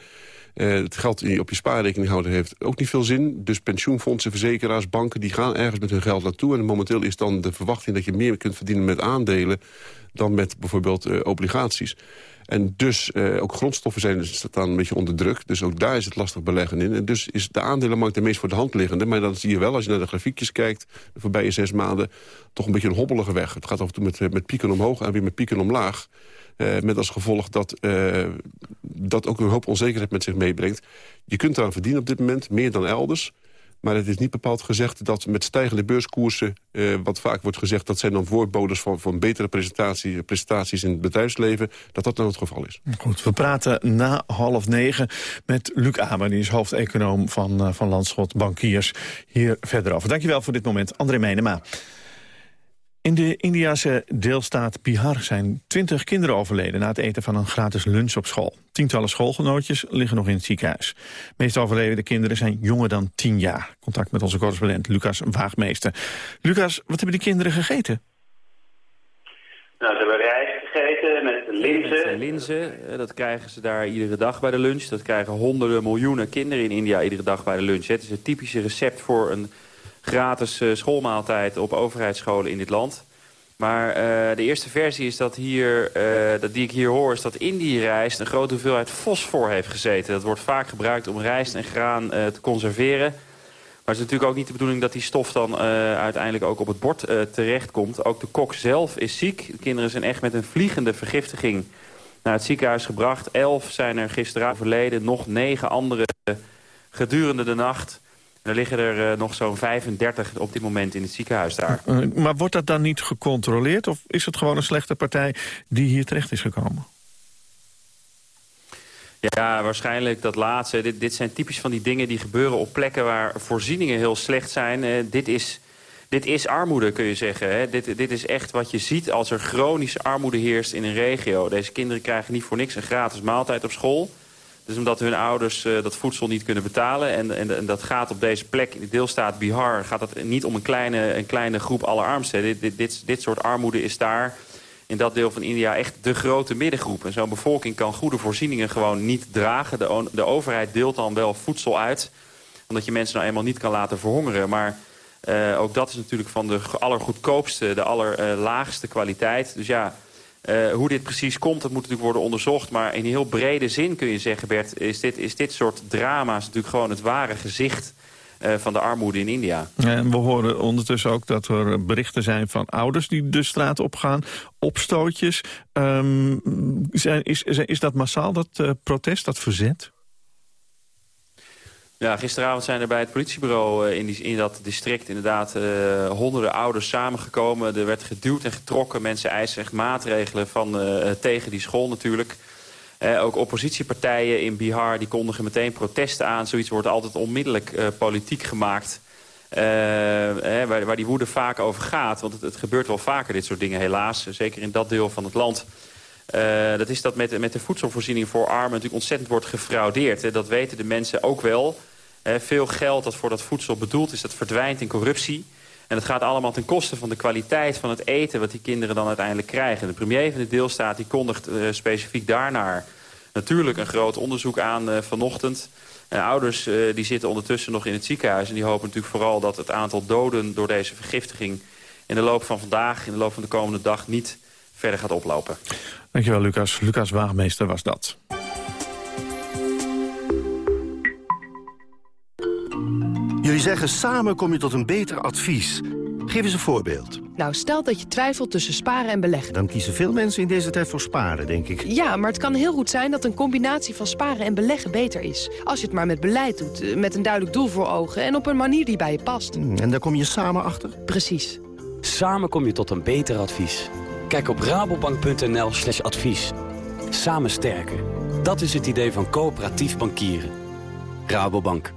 Uh, het geld die je op je spaarrekening houden heeft ook niet veel zin. Dus pensioenfondsen, verzekeraars, banken, die gaan ergens met hun geld naartoe. En momenteel is dan de verwachting dat je meer kunt verdienen met aandelen... dan met bijvoorbeeld uh, obligaties. En dus uh, ook grondstoffen zijn, staan een beetje onder druk. Dus ook daar is het lastig beleggen in. En dus is de aandelenmarkt de meest voor de hand liggende. Maar dan zie je wel, als je naar de grafiekjes kijkt... de voorbije zes maanden, toch een beetje een hobbelige weg. Het gaat af en toe met, met pieken omhoog en weer met pieken omlaag. Uh, met als gevolg dat uh, dat ook een hoop onzekerheid met zich meebrengt. Je kunt eraan verdienen op dit moment, meer dan elders. Maar het is niet bepaald gezegd dat met stijgende beurskoersen... Uh, wat vaak wordt gezegd, dat zijn dan voorboders van, van betere presentatie, prestaties in het bedrijfsleven... dat dat nou het geval is. Goed, we praten na half negen met Luc Amer. Die is hoofdeconoom van, uh, van Landschot Bankiers. Hier verder over. Dankjewel voor dit moment, André Meenema. In de Indiase deelstaat Bihar zijn twintig kinderen overleden... na het eten van een gratis lunch op school. Tientallen schoolgenootjes liggen nog in het ziekenhuis. De meeste overleden kinderen zijn jonger dan tien jaar. Contact met onze correspondent Lucas Waagmeester. Lucas, wat hebben die kinderen gegeten? Nou, ze hebben rijst gegeten met linzen. Met linzen, eh, dat krijgen ze daar iedere dag bij de lunch. Dat krijgen honderden miljoenen kinderen in India iedere dag bij de lunch. Het is het typische recept voor een gratis eh, schoolmaaltijd op overheidsscholen in dit land. Maar uh, de eerste versie is dat hier, uh, dat die ik hier hoor... is dat in die rijst een grote hoeveelheid fosfor heeft gezeten. Dat wordt vaak gebruikt om rijst en graan te conserveren. Maar het is natuurlijk ook niet de bedoeling dat die stof dan uiteindelijk ook op het bord terechtkomt. Ook de kok zelf is ziek. De kinderen zijn echt met een vliegende vergiftiging naar het ziekenhuis gebracht. Elf zijn er gisteren overleden, nog negen anderen gedurende de nacht... Er liggen er uh, nog zo'n 35 op dit moment in het ziekenhuis daar. Uh, maar wordt dat dan niet gecontroleerd? Of is het gewoon een slechte partij die hier terecht is gekomen? Ja, waarschijnlijk dat laatste. Dit, dit zijn typisch van die dingen die gebeuren op plekken waar voorzieningen heel slecht zijn. Uh, dit, is, dit is armoede, kun je zeggen. Hè? Dit, dit is echt wat je ziet als er chronische armoede heerst in een regio. Deze kinderen krijgen niet voor niks een gratis maaltijd op school. Dus omdat hun ouders uh, dat voedsel niet kunnen betalen. En, en, en, dat gaat op deze plek, in de deelstaat Bihar... gaat het niet om een kleine, een kleine groep allerarmsten. Dit, dit, dit, dit soort armoede is daar in dat deel van India echt de grote middengroep. En zo'n bevolking kan goede voorzieningen gewoon niet dragen. De, de overheid deelt dan wel voedsel uit. Omdat je mensen nou eenmaal niet kan laten verhongeren. Maar uh, ook dat is natuurlijk van de allergoedkoopste, de allerlaagste kwaliteit. Dus ja... Uh, hoe dit precies komt, dat moet natuurlijk worden onderzocht. Maar in heel brede zin kun je zeggen, Bert... is dit, is dit soort drama's natuurlijk gewoon het ware gezicht... Uh, van de armoede in India. En we horen ondertussen ook dat er berichten zijn van ouders... die de straat opgaan, opstootjes. Um, zijn, is, is dat massaal, dat uh, protest, dat verzet? Ja, gisteravond zijn er bij het politiebureau in, die, in dat district inderdaad uh, honderden ouders samengekomen. Er werd geduwd en getrokken. Mensen eisen echt maatregelen van, uh, tegen die school natuurlijk. Ook oppositiepartijen in Bihar die kondigen meteen protesten aan. Zoiets wordt altijd onmiddellijk politiek gemaakt. waar, waar die woede vaak over gaat. Want het, het, gebeurt wel vaker dit soort dingen helaas. Zeker in dat deel van het land. dat is dat met, met de voedselvoorziening voor armen natuurlijk ontzettend wordt gefraudeerd. Hè. Dat weten de mensen ook wel. He, veel geld dat voor dat voedsel bedoeld is, dat verdwijnt in corruptie. En dat gaat allemaal ten koste van de kwaliteit van het eten... wat die kinderen dan uiteindelijk krijgen. De premier van de deelstaat die kondigt uh, specifiek daarnaar... natuurlijk een groot onderzoek aan uh, vanochtend. En ouders uh, die zitten ondertussen nog in het ziekenhuis... en die hopen natuurlijk vooral dat het aantal doden door deze vergiftiging... in de loop van vandaag, in de loop van de komende dag... niet verder gaat oplopen. Dankjewel, Lucas. Lucas Waagmeester was dat. Jullie zeggen samen kom je tot een beter advies. Geef eens een voorbeeld. Nou, stel dat je twijfelt tussen sparen en beleggen. Dan kiezen veel mensen in deze tijd voor sparen, denk ik. Ja, maar het kan heel goed zijn dat een combinatie van sparen en beleggen beter is. Als je het maar met beleid doet, eh, met een duidelijk doel voor ogen... en op een manier die bij je past. En daar kom je samen achter? Precies. Samen kom je tot een beter advies. Kijk op rabobank.nl slash advies. Samen sterker. Dat is het idee van coöperatief bankieren. Rabobank.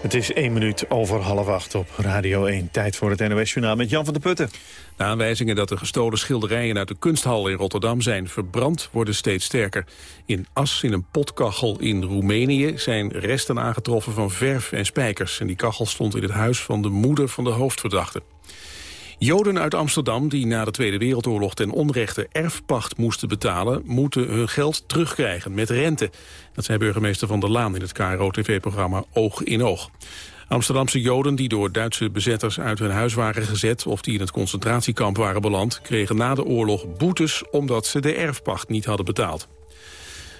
Het is één minuut over half acht op Radio 1. Tijd voor het NOS-journaal met Jan van der Putten. De aanwijzingen dat de gestolen schilderijen uit de kunsthal in Rotterdam zijn verbrand worden steeds sterker. In as in een potkachel in Roemenië zijn resten aangetroffen van verf en spijkers. En die kachel stond in het huis van de moeder van de hoofdverdachte. Joden uit Amsterdam die na de Tweede Wereldoorlog ten onrechte erfpacht moesten betalen, moeten hun geld terugkrijgen met rente. Dat zei burgemeester Van der Laan in het KRO-tv-programma Oog in Oog. Amsterdamse Joden die door Duitse bezetters uit hun huis waren gezet... of die in het concentratiekamp waren beland... kregen na de oorlog boetes omdat ze de erfpacht niet hadden betaald.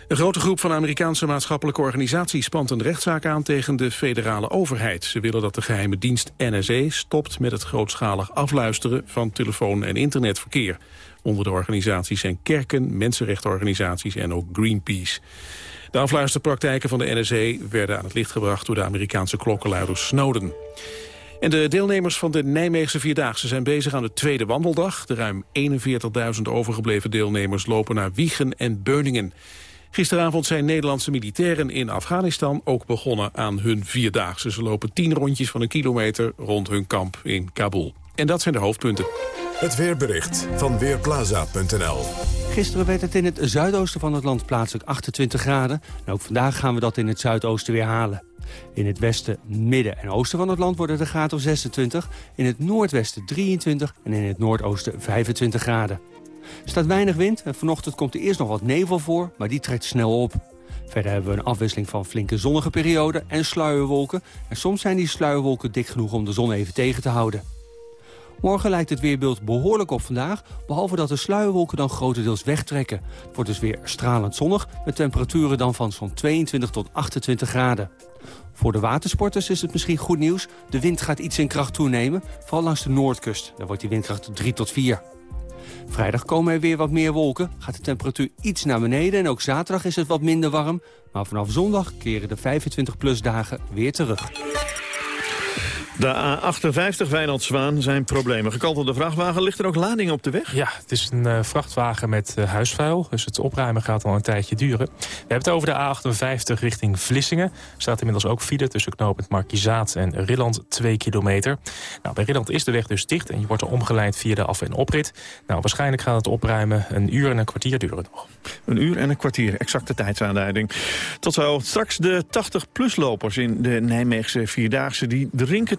Een grote groep van Amerikaanse maatschappelijke organisaties spant een rechtszaak aan tegen de federale overheid. Ze willen dat de geheime dienst NSE stopt met het grootschalig afluisteren van telefoon- en internetverkeer. Onder de organisaties zijn kerken, mensenrechtenorganisaties en ook Greenpeace. De afluisterpraktijken van de NSE werden aan het licht gebracht door de Amerikaanse klokkenluider Snowden. En de deelnemers van de Nijmeegse Vierdaagse zijn bezig aan de tweede wandeldag. De ruim 41.000 overgebleven deelnemers lopen naar Wiegen en Beuningen. Gisteravond zijn Nederlandse militairen in Afghanistan ook begonnen aan hun Vierdaagse. Ze lopen tien rondjes van een kilometer rond hun kamp in Kabul. En dat zijn de hoofdpunten. Het weerbericht van Weerplaza.nl Gisteren werd het in het zuidoosten van het land plaatselijk 28 graden. En ook vandaag gaan we dat in het zuidoosten weer halen. In het westen, midden en oosten van het land worden de graad of 26. In het noordwesten 23 en in het noordoosten 25 graden. Er staat weinig wind en vanochtend komt er eerst nog wat nevel voor, maar die trekt snel op. Verder hebben we een afwisseling van flinke zonnige perioden en sluierwolken. En soms zijn die sluierwolken dik genoeg om de zon even tegen te houden. Morgen lijkt het weerbeeld behoorlijk op vandaag... behalve dat de sluierwolken dan grotendeels wegtrekken. Het wordt dus weer stralend zonnig... met temperaturen dan van zo'n 22 tot 28 graden. Voor de watersporters is het misschien goed nieuws. De wind gaat iets in kracht toenemen, vooral langs de noordkust. Daar wordt die windkracht 3 tot 4. Vrijdag komen er weer wat meer wolken, gaat de temperatuur iets naar beneden... en ook zaterdag is het wat minder warm. Maar vanaf zondag keren de 25-plus dagen weer terug. De A58 Wijnald Zwaan zijn problemen. Gekantelde vrachtwagen, ligt er ook lading op de weg? Ja, het is een uh, vrachtwagen met uh, huisvuil. Dus het opruimen gaat al een tijdje duren. We hebben het over de A58 richting Vlissingen. Er staat inmiddels ook file tussen knooppunt Markizaat en Rilland 2 kilometer. Nou, bij Rilland is de weg dus dicht en je wordt er omgeleid via de af- en oprit. Nou, waarschijnlijk gaat het opruimen een uur en een kwartier duren nog. Een uur en een kwartier, exacte tijdsaanduiding. Tot zo, straks de 80-plus-lopers in de Nijmeegse Vierdaagse... die drinken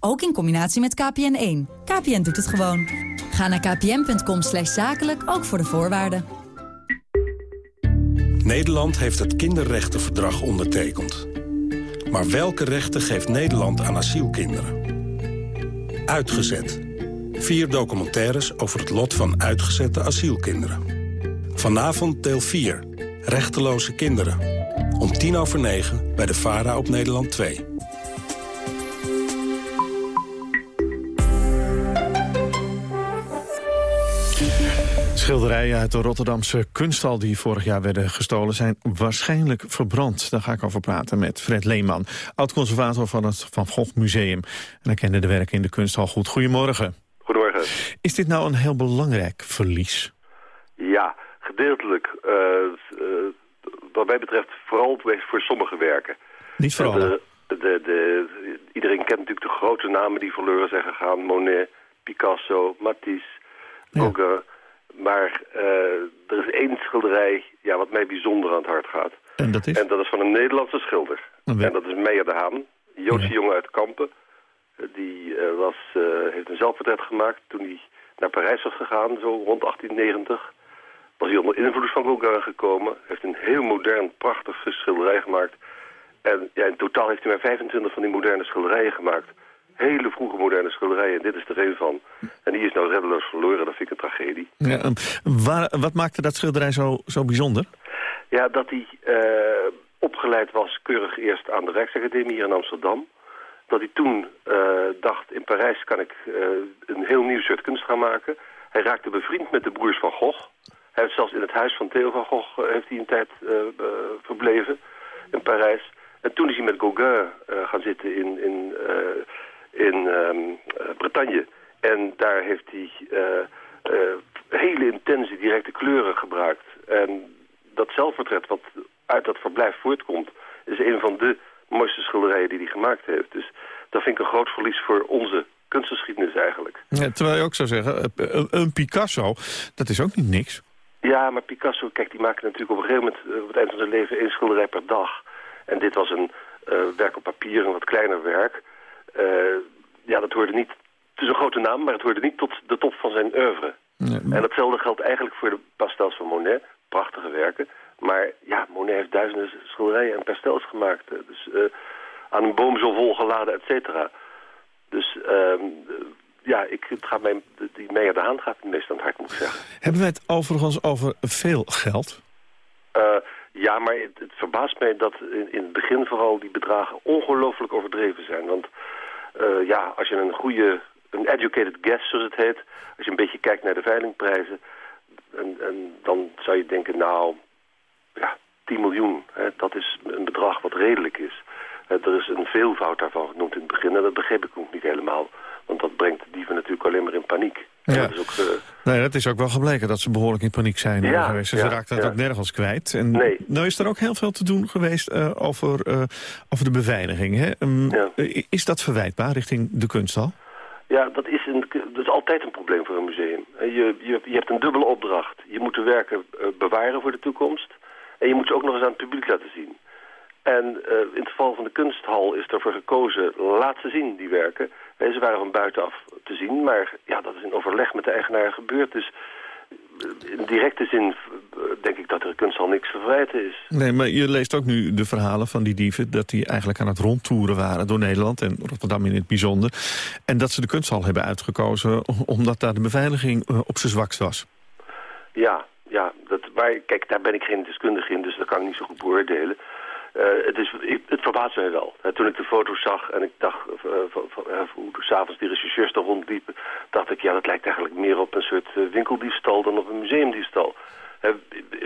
Ook in combinatie met KPN1. KPN doet het gewoon. Ga naar kpn.com zakelijk, ook voor de voorwaarden. Nederland heeft het kinderrechtenverdrag ondertekend. Maar welke rechten geeft Nederland aan asielkinderen? Uitgezet. Vier documentaires over het lot van uitgezette asielkinderen. Vanavond deel 4. Rechteloze kinderen. Om tien over negen bij de VARA op Nederland 2. Schilderijen uit de Rotterdamse kunsthal die vorig jaar werden gestolen... zijn waarschijnlijk verbrand. Daar ga ik over praten met Fred Leeman, oud-conservator van het Van Gogh Museum. En hij kende de werken in de kunsthal goed. Goedemorgen. Goedemorgen. Is dit nou een heel belangrijk verlies? Ja, gedeeltelijk. Uh, uh, wat mij betreft vooral voor sommige werken. Niet voor alle? De, de, de, iedereen kent natuurlijk de grote namen die verloren zijn gegaan. Monet, Picasso, Matisse, Gauguin... Ja. Maar uh, er is één schilderij ja, wat mij bijzonder aan het hart gaat. En dat is? En dat is van een Nederlandse schilder. En dat is Meijer de Haan, Joodse ja. jongen uit Kampen. Die uh, was, heeft een zelfportret gemaakt toen hij naar Parijs was gegaan, zo rond 1890. Was hij onder invloed van Gauguin gekomen. Heeft een heel modern, prachtig schilderij gemaakt. En ja, in totaal heeft hij maar 25 van die moderne schilderijen gemaakt hele vroege moderne schilderijen. En dit is er een van. En die is nou reddeloos verloren. Dat vind ik een tragedie. Ja, waar, wat maakte dat schilderij zo, zo bijzonder? Ja, dat hij uh, opgeleid was keurig eerst aan de Rijksacademie hier in Amsterdam. Dat hij toen uh, dacht, in Parijs kan ik uh, een heel nieuw soort kunst gaan maken. Hij raakte bevriend met de broers van Gogh. Hij heeft zelfs in het huis van Theo van Gogh heeft hij een tijd verbleven in Parijs. En toen is hij met Gauguin gaan zitten in... in in um, Bretagne. En daar heeft hij uh, uh, hele intense directe kleuren gebruikt. En dat zelfportret wat uit dat verblijf voortkomt... is een van de mooiste schilderijen die hij gemaakt heeft. Dus dat vind ik een groot verlies voor onze kunstgeschiedenis eigenlijk. Ja, terwijl je ook zou zeggen, een Picasso, dat is ook niet niks. Ja, maar Picasso, kijk, die maakte natuurlijk op een gegeven moment... eh, op het eind van zijn leven één schilderij per dag. En dit was een eh, werk op papier, een wat kleiner werk. Eh, ja, dat hoorde niet... Het is een grote naam, maar het hoorde niet tot de top van zijn oeuvre. En datzelfde geldt eigenlijk voor de pastels van Monet. Prachtige werken. Maar ja, Monet heeft duizenden schilderijen en pastels gemaakt. eh, Dus eh, aan een boom zo vol geladen, et cetera. Dus ehm, eh, ja, ik, het gaat mij, die Meijer de Haan gaat het meest aan het hart, moet ik zeggen. Hebben wij het overigens over veel geld? Ja, maar het, het verbaast mij dat in, in het begin vooral die bedragen ongelooflijk overdreven zijn. Want eh, ja, als je een goede, een educated guess zoals het heet, als je een beetje kijkt naar de veilingprijzen, en, en dan zou je denken, nou, ja, 10 miljoen, hè, dat is een bedrag wat redelijk is. Eh, er is een veelvoud daarvan genoemd in het begin en dat begreep ik ook niet helemaal. Want dat brengt de dieven natuurlijk alleen maar in paniek. Ja. dat is ook, eh, Nee, dat is ook wel gebleken dat ze behoorlijk in paniek zijn eh, Ja, geweest. Ze ja, raakten het ook nergens kwijt. En Nee. nou is er ook heel veel te doen geweest eh, over, over de beveiliging. Hè? Ehm, eh, Is dat verwijtbaar richting de kunsthal? Ja, dat is, een, dat is altijd een probleem voor een museum. Je, je, je hebt een dubbele opdracht. Je moet de werken bewaren voor de toekomst. En je moet ze ook nog eens aan het publiek laten zien. En in het geval van de kunsthal is ervoor gekozen, laat ze zien, die werken. Ze waren van buitenaf te zien, maar ja, dat is in overleg met de eigenaar gebeurd. Dus eh, in directe zin eh, denk ik dat er kunsthal niks te verwijten is. Nee, maar je leest ook nu de verhalen van die dieven... dat die eigenlijk aan het rondtoeren waren door Nederland en Rotterdam in het bijzonder. En dat ze de kunsthal hebben uitgekozen omdat daar de beveiliging eh, op zijn zwakst was. Ja, ja. Dat, maar kijk, daar ben ik geen deskundige in, dus dat kan ik niet zo goed beoordelen. Eh, het, is, het mij wel. Eh, toen ik de foto's zag en ik dacht van, uh, hoe s'avonds die rechercheurs daar rondliepen... dacht ik, ja, dat lijkt eigenlijk meer op een soort winkeldiefstal dan op een museumdiefstal.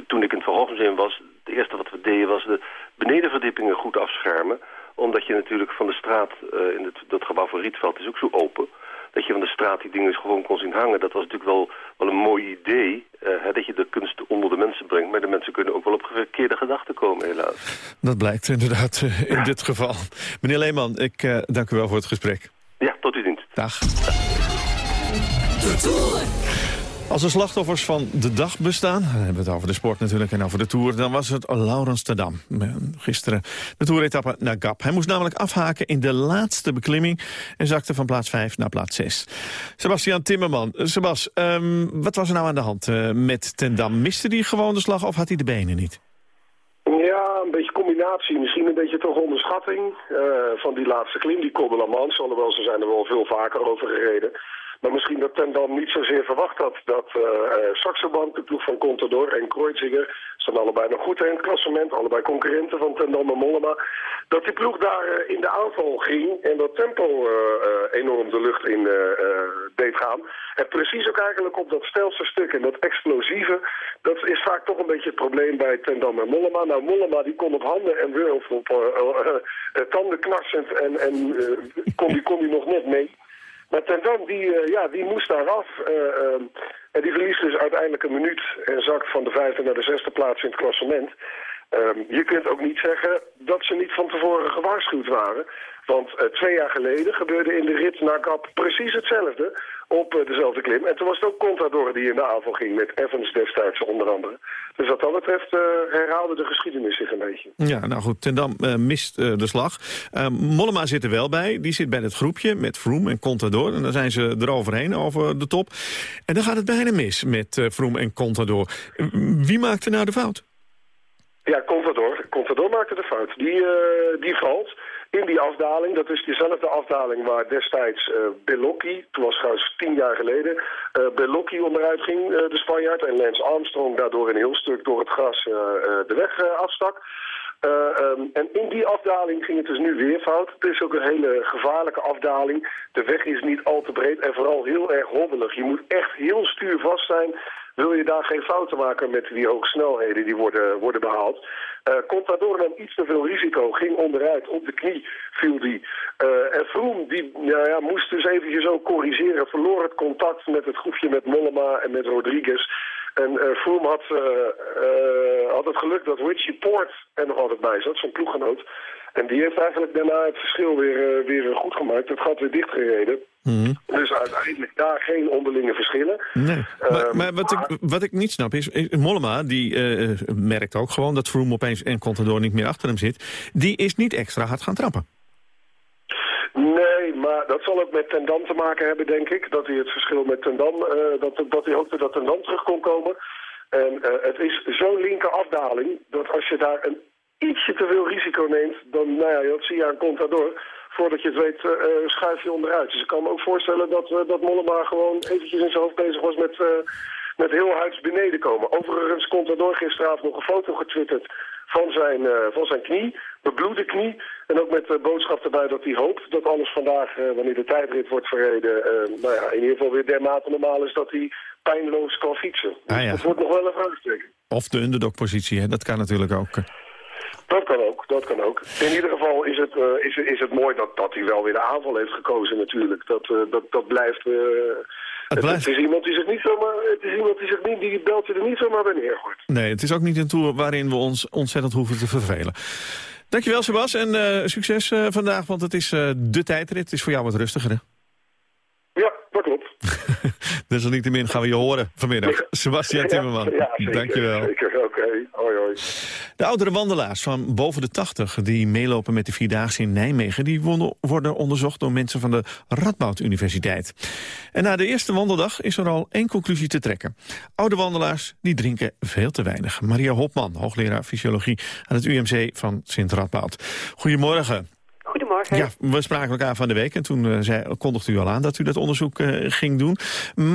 Toen ik in het Van Gogh Museum was, het eerste wat we deden was de benedenverdiepingen goed afschermen. Omdat je natuurlijk van de straat, in het, dat gebouw van Rietveld is ook zo open dat je van de straat die dingen gewoon kon zien hangen. Dat was natuurlijk wel, wel een mooi idee, uh, hè, dat je de kunst onder de mensen brengt. Maar de mensen kunnen ook wel op verkeerde gedachten komen, helaas. Dat blijkt inderdaad uh, in ja. dit geval. Meneer Leeman, ik uh, dank u wel voor het gesprek. Ja, tot uw dienst. Dag. Als er slachtoffers van de dag bestaan, dan hebben we het over de sport natuurlijk en over de Tour, dan was het Laurens Tadam. Gisteren de Tour-etappe naar Gap. Hij moest namelijk afhaken in de laatste beklimming en zakte van plaats 5 naar plaats 6. Sebastian Timmerman. Sebas, um, wat was er nou aan de hand uh, met Tendam? Miste hij gewoon de slag of had hij de benen niet? Ja, een beetje combinatie. Misschien een beetje toch onderschatting uh, van die laatste klim, die Col de la. Alhoewel, ze zijn er wel veel vaker over gereden. Maar misschien dat Tendam niet zozeer verwacht had dat uh, de ploeg van Contador en Kreuziger, staan allebei nog goed in het klassement, allebei concurrenten van Tendam en Mollema, dat die ploeg daar uh, in de aanval ging en dat tempo enorm de lucht in deed gaan. En precies ook eigenlijk op dat stelste stuk en dat explosieve, dat is vaak toch een beetje het probleem bij Tendam en Mollema. Nou, Mollema die kon op handen en wurf op tanden knarsend en, en kon, die, kon die nog net mee. Maar Tendam, die, uh, ja, die moest daar af. Uh, uh, en die verliest dus uiteindelijk een minuut en zakt van de vijfde naar de zesde plaats in het klassement. je kunt ook niet zeggen dat ze niet van tevoren gewaarschuwd waren. Want twee jaar geleden gebeurde in de rit naar Kap precies hetzelfde op dezelfde klim. En toen was het ook Contador die in de aanval ging met Evans destijds onder andere. Dus wat dat betreft herhaalde de geschiedenis zich een beetje. Ja, nou goed, Tendam mist de slag. Mollema zit er wel bij. Die zit bij het groepje met Froome en Contador. En dan zijn ze eroverheen over de top. En dan gaat het bijna mis met Froome en Contador. Wie maakte nou de fout? Ja, Contador. Contador maakte de fout. Die, die valt in die afdaling. Dat is diezelfde afdaling waar destijds uh, toen was trouwens tien jaar geleden, uh, onderuit ging, uh, de Spanjaard. En Lance Armstrong daardoor een heel stuk door het gras de weg afstak. Um, en in die afdaling ging het dus nu weer fout. Het is ook een hele gevaarlijke afdaling. De weg is niet al te breed en vooral heel erg hobbelig. Je moet echt heel stuurvast zijn wil je daar geen fouten maken met die hoge snelheden die worden, worden behaald. Uh, Contador nam iets te veel risico, ging onderuit, op de knie viel die. Uh, en Vroom die nou ja, moest dus eventjes ook corrigeren, verloor het contact met het groepje met Mollema en met Rodriguez. En uh, Froome had, had het geluk dat Richie Poort er nog altijd bij zat, zijn ploeggenoot. En die heeft eigenlijk daarna het verschil weer, uh, weer goed gemaakt. Het gat weer dichtgereden. Mhm. Dus uiteindelijk daar geen onderlinge verschillen. Nee. Maar, maar, wat, ik, wat ik niet snap is, is Mollema die uh, merkt ook gewoon dat Vroom opeens en Contador niet meer achter hem zit. Die is niet extra hard gaan trappen. Nee, maar dat zal ook met Tendam te maken hebben, denk ik. Dat hij het verschil met Tendam, uh, dat, dat hij hoopte dat Tendam terug kon komen. En uh, het is zo'n linker afdaling, dat als je daar een ietsje te veel risico neemt, dan, nou ja, dat zie je aan Contador, voordat je het weet, uh, schuif je onderuit. Dus ik kan me ook voorstellen dat, uh, dat Mollema gewoon eventjes in zijn hoofd bezig was met, uh, met heel huids beneden komen. Overigens, Contador gisteravond nog een foto getwitterd van zijn, van zijn knie, bebloede knie. En ook met de boodschap erbij dat hij hoopt dat alles vandaag, wanneer de tijdrit wordt verreden, nou ja, in ieder geval weer dermate normaal is dat hij pijnloos kan fietsen. Ah, ja. Dat wordt nog wel een vraagteken. Of de underdog-positie, hè? dat kan natuurlijk ook. Dat kan ook, dat kan ook. In ieder geval is het, uh, is, is het mooi dat, dat hij wel weer de aanval heeft gekozen natuurlijk. Dat, uh, dat, dat blijft... Uh, het, blijft... het, is iemand die zich niet zomaar, het is iemand die zich niet, die belt je er niet zomaar bij neergooit. Nee, het is ook niet een tour waarin we ons ontzettend hoeven te vervelen. Dankjewel, Sebas, en succes vandaag, want het is de tijdrit. Het is voor jou wat rustiger, hè? Ja, dat klopt. Desalniettemin gaan we je horen vanmiddag. Sebastian Timmerman, ja, zeker, dankjewel. Zeker, oké. Okay. Hoi, hoi. De oudere wandelaars van boven de 80 die meelopen met de Vierdaagse in Nijmegen... die worden onderzocht door mensen van de Radboud Universiteit. En na de eerste wandeldag is er al één conclusie te trekken. Oude wandelaars die drinken veel te weinig. Maria Hopman, hoogleraar fysiologie aan het UMC van Sint Radboud. Ja, we spraken elkaar van de week en toen uh, zei, kondigde u al aan dat u dat onderzoek uh, ging doen.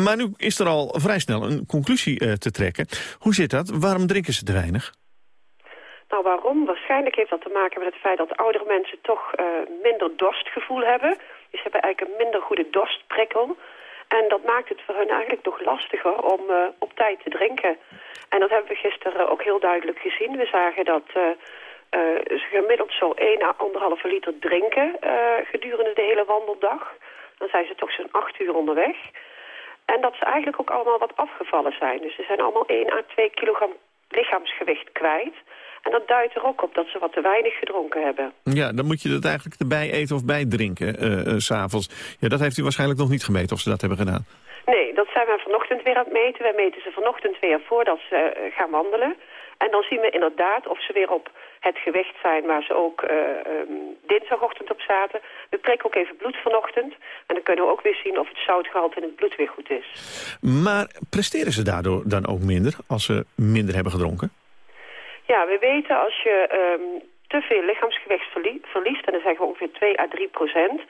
Maar nu is er al vrij snel een conclusie uh, te trekken. Hoe zit dat? Waarom drinken ze te weinig? Nou, waarom? Waarschijnlijk heeft dat te maken met het feit dat oudere mensen toch minder dorstgevoel hebben. Dus ze hebben eigenlijk een minder goede dorstprikkel. En dat maakt het voor hun eigenlijk toch lastiger om op tijd te drinken. En dat hebben we gisteren ook heel duidelijk gezien. We zagen dat uh, gemiddeld zo 1 à 1,5 liter drinken uh, gedurende de hele wandeldag. Dan zijn ze toch zo'n 8 uur onderweg. En dat ze eigenlijk ook allemaal wat afgevallen zijn. Dus ze zijn allemaal 1 à 2 kilogram lichaamsgewicht kwijt. En dat duidt er ook op dat ze wat te weinig gedronken hebben. Ja, dan moet je dat eigenlijk erbij eten of bij drinken uh, uh, s'avonds. Ja, dat heeft u waarschijnlijk nog niet gemeten of ze dat hebben gedaan. Nee, dat zijn we vanochtend weer aan het meten. We meten ze vanochtend weer voordat ze uh, gaan wandelen. En dan zien we inderdaad of ze weer op het gewicht zijn waar ze ook uh, um, dinsdagochtend op zaten. We prikken ook even bloed vanochtend. En dan kunnen we ook weer zien of het zoutgehalte in het bloed weer goed is. Maar presteren ze daardoor dan ook minder als ze minder hebben gedronken? Ja, we weten als je um, te veel lichaamsgewicht verlie verliest... en dan zeggen we ongeveer 2 à 3 procent...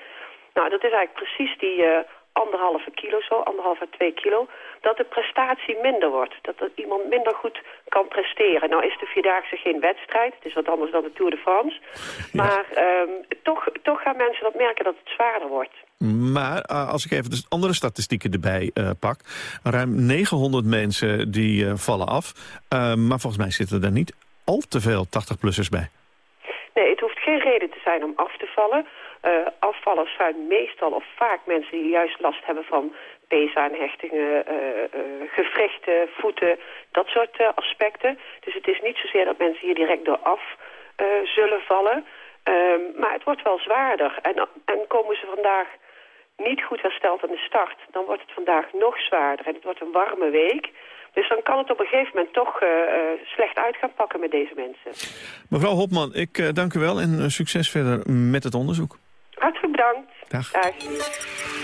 Nou, dat is eigenlijk precies die uh, anderhalve kilo zo, anderhalf à twee kilo, dat de prestatie minder wordt. Dat er iemand minder goed kan presteren. Nou is de Vierdaagse geen wedstrijd, het is wat anders dan de Tour de France. Ja. Maar um, toch, toch gaan mensen dat merken dat het zwaarder wordt. Maar uh, als ik even de andere statistieken erbij uh, pak... ruim 900 mensen die uh, vallen af. maar volgens mij zitten er niet al te veel 80-plussers bij. Nee, het hoeft geen reden te zijn om af te vallen. Uh, afvallers zijn meestal of vaak mensen die juist last hebben van peesaanhechtingen, uh, uh, gewrichten, voeten, dat soort uh, aspecten. Dus het is niet zozeer dat mensen hier direct door af zullen vallen. Um, maar het wordt wel zwaarder. En, en komen ze vandaag niet goed hersteld aan de start, dan wordt het vandaag nog zwaarder. En het wordt een warme week. Dus dan kan het op een gegeven moment toch uh, slecht uit gaan pakken met deze mensen. Mevrouw Hopman, ik uh, dank u wel en succes verder met het onderzoek. Hartelijk bedankt. Dag. Dag.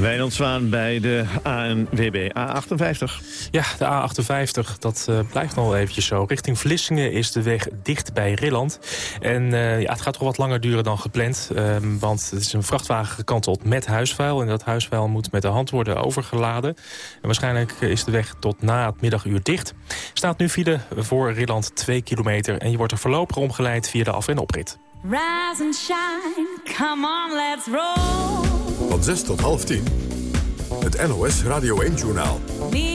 Wijnand Zwaan bij de ANWB A58. Ja, de A58, dat uh, blijft nog wel eventjes zo. Richting Vlissingen is de weg dicht bij Rilland. En uh, ja, het gaat toch wat langer duren dan gepland. Uh, want het is een vrachtwagen gekanteld met huisvuil. En dat huisvuil moet met de hand worden overgeladen. En waarschijnlijk is de weg tot na het middaguur dicht. Staat nu file voor Rilland 2 kilometer. En je wordt er voorlopig omgeleid via de af- en oprit. Rise and shine, come on, let's roll. Van 6 tot half 10. Het NOS Radio 1-journaal. Me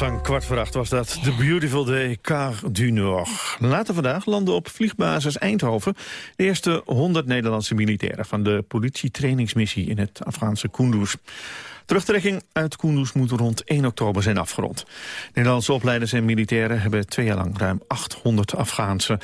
van kwart voor acht was dat. The Beautiful Day, Car du Nord. Later vandaag landen op vliegbasis Eindhoven... de eerste 100 Nederlandse militairen... van de politietrainingsmissie in het Afghaanse Kunduz. Terugtrekking uit Kunduz moet rond 1 oktober zijn afgerond. Nederlandse opleiders en militairen hebben twee jaar lang ruim 800 Afghaanse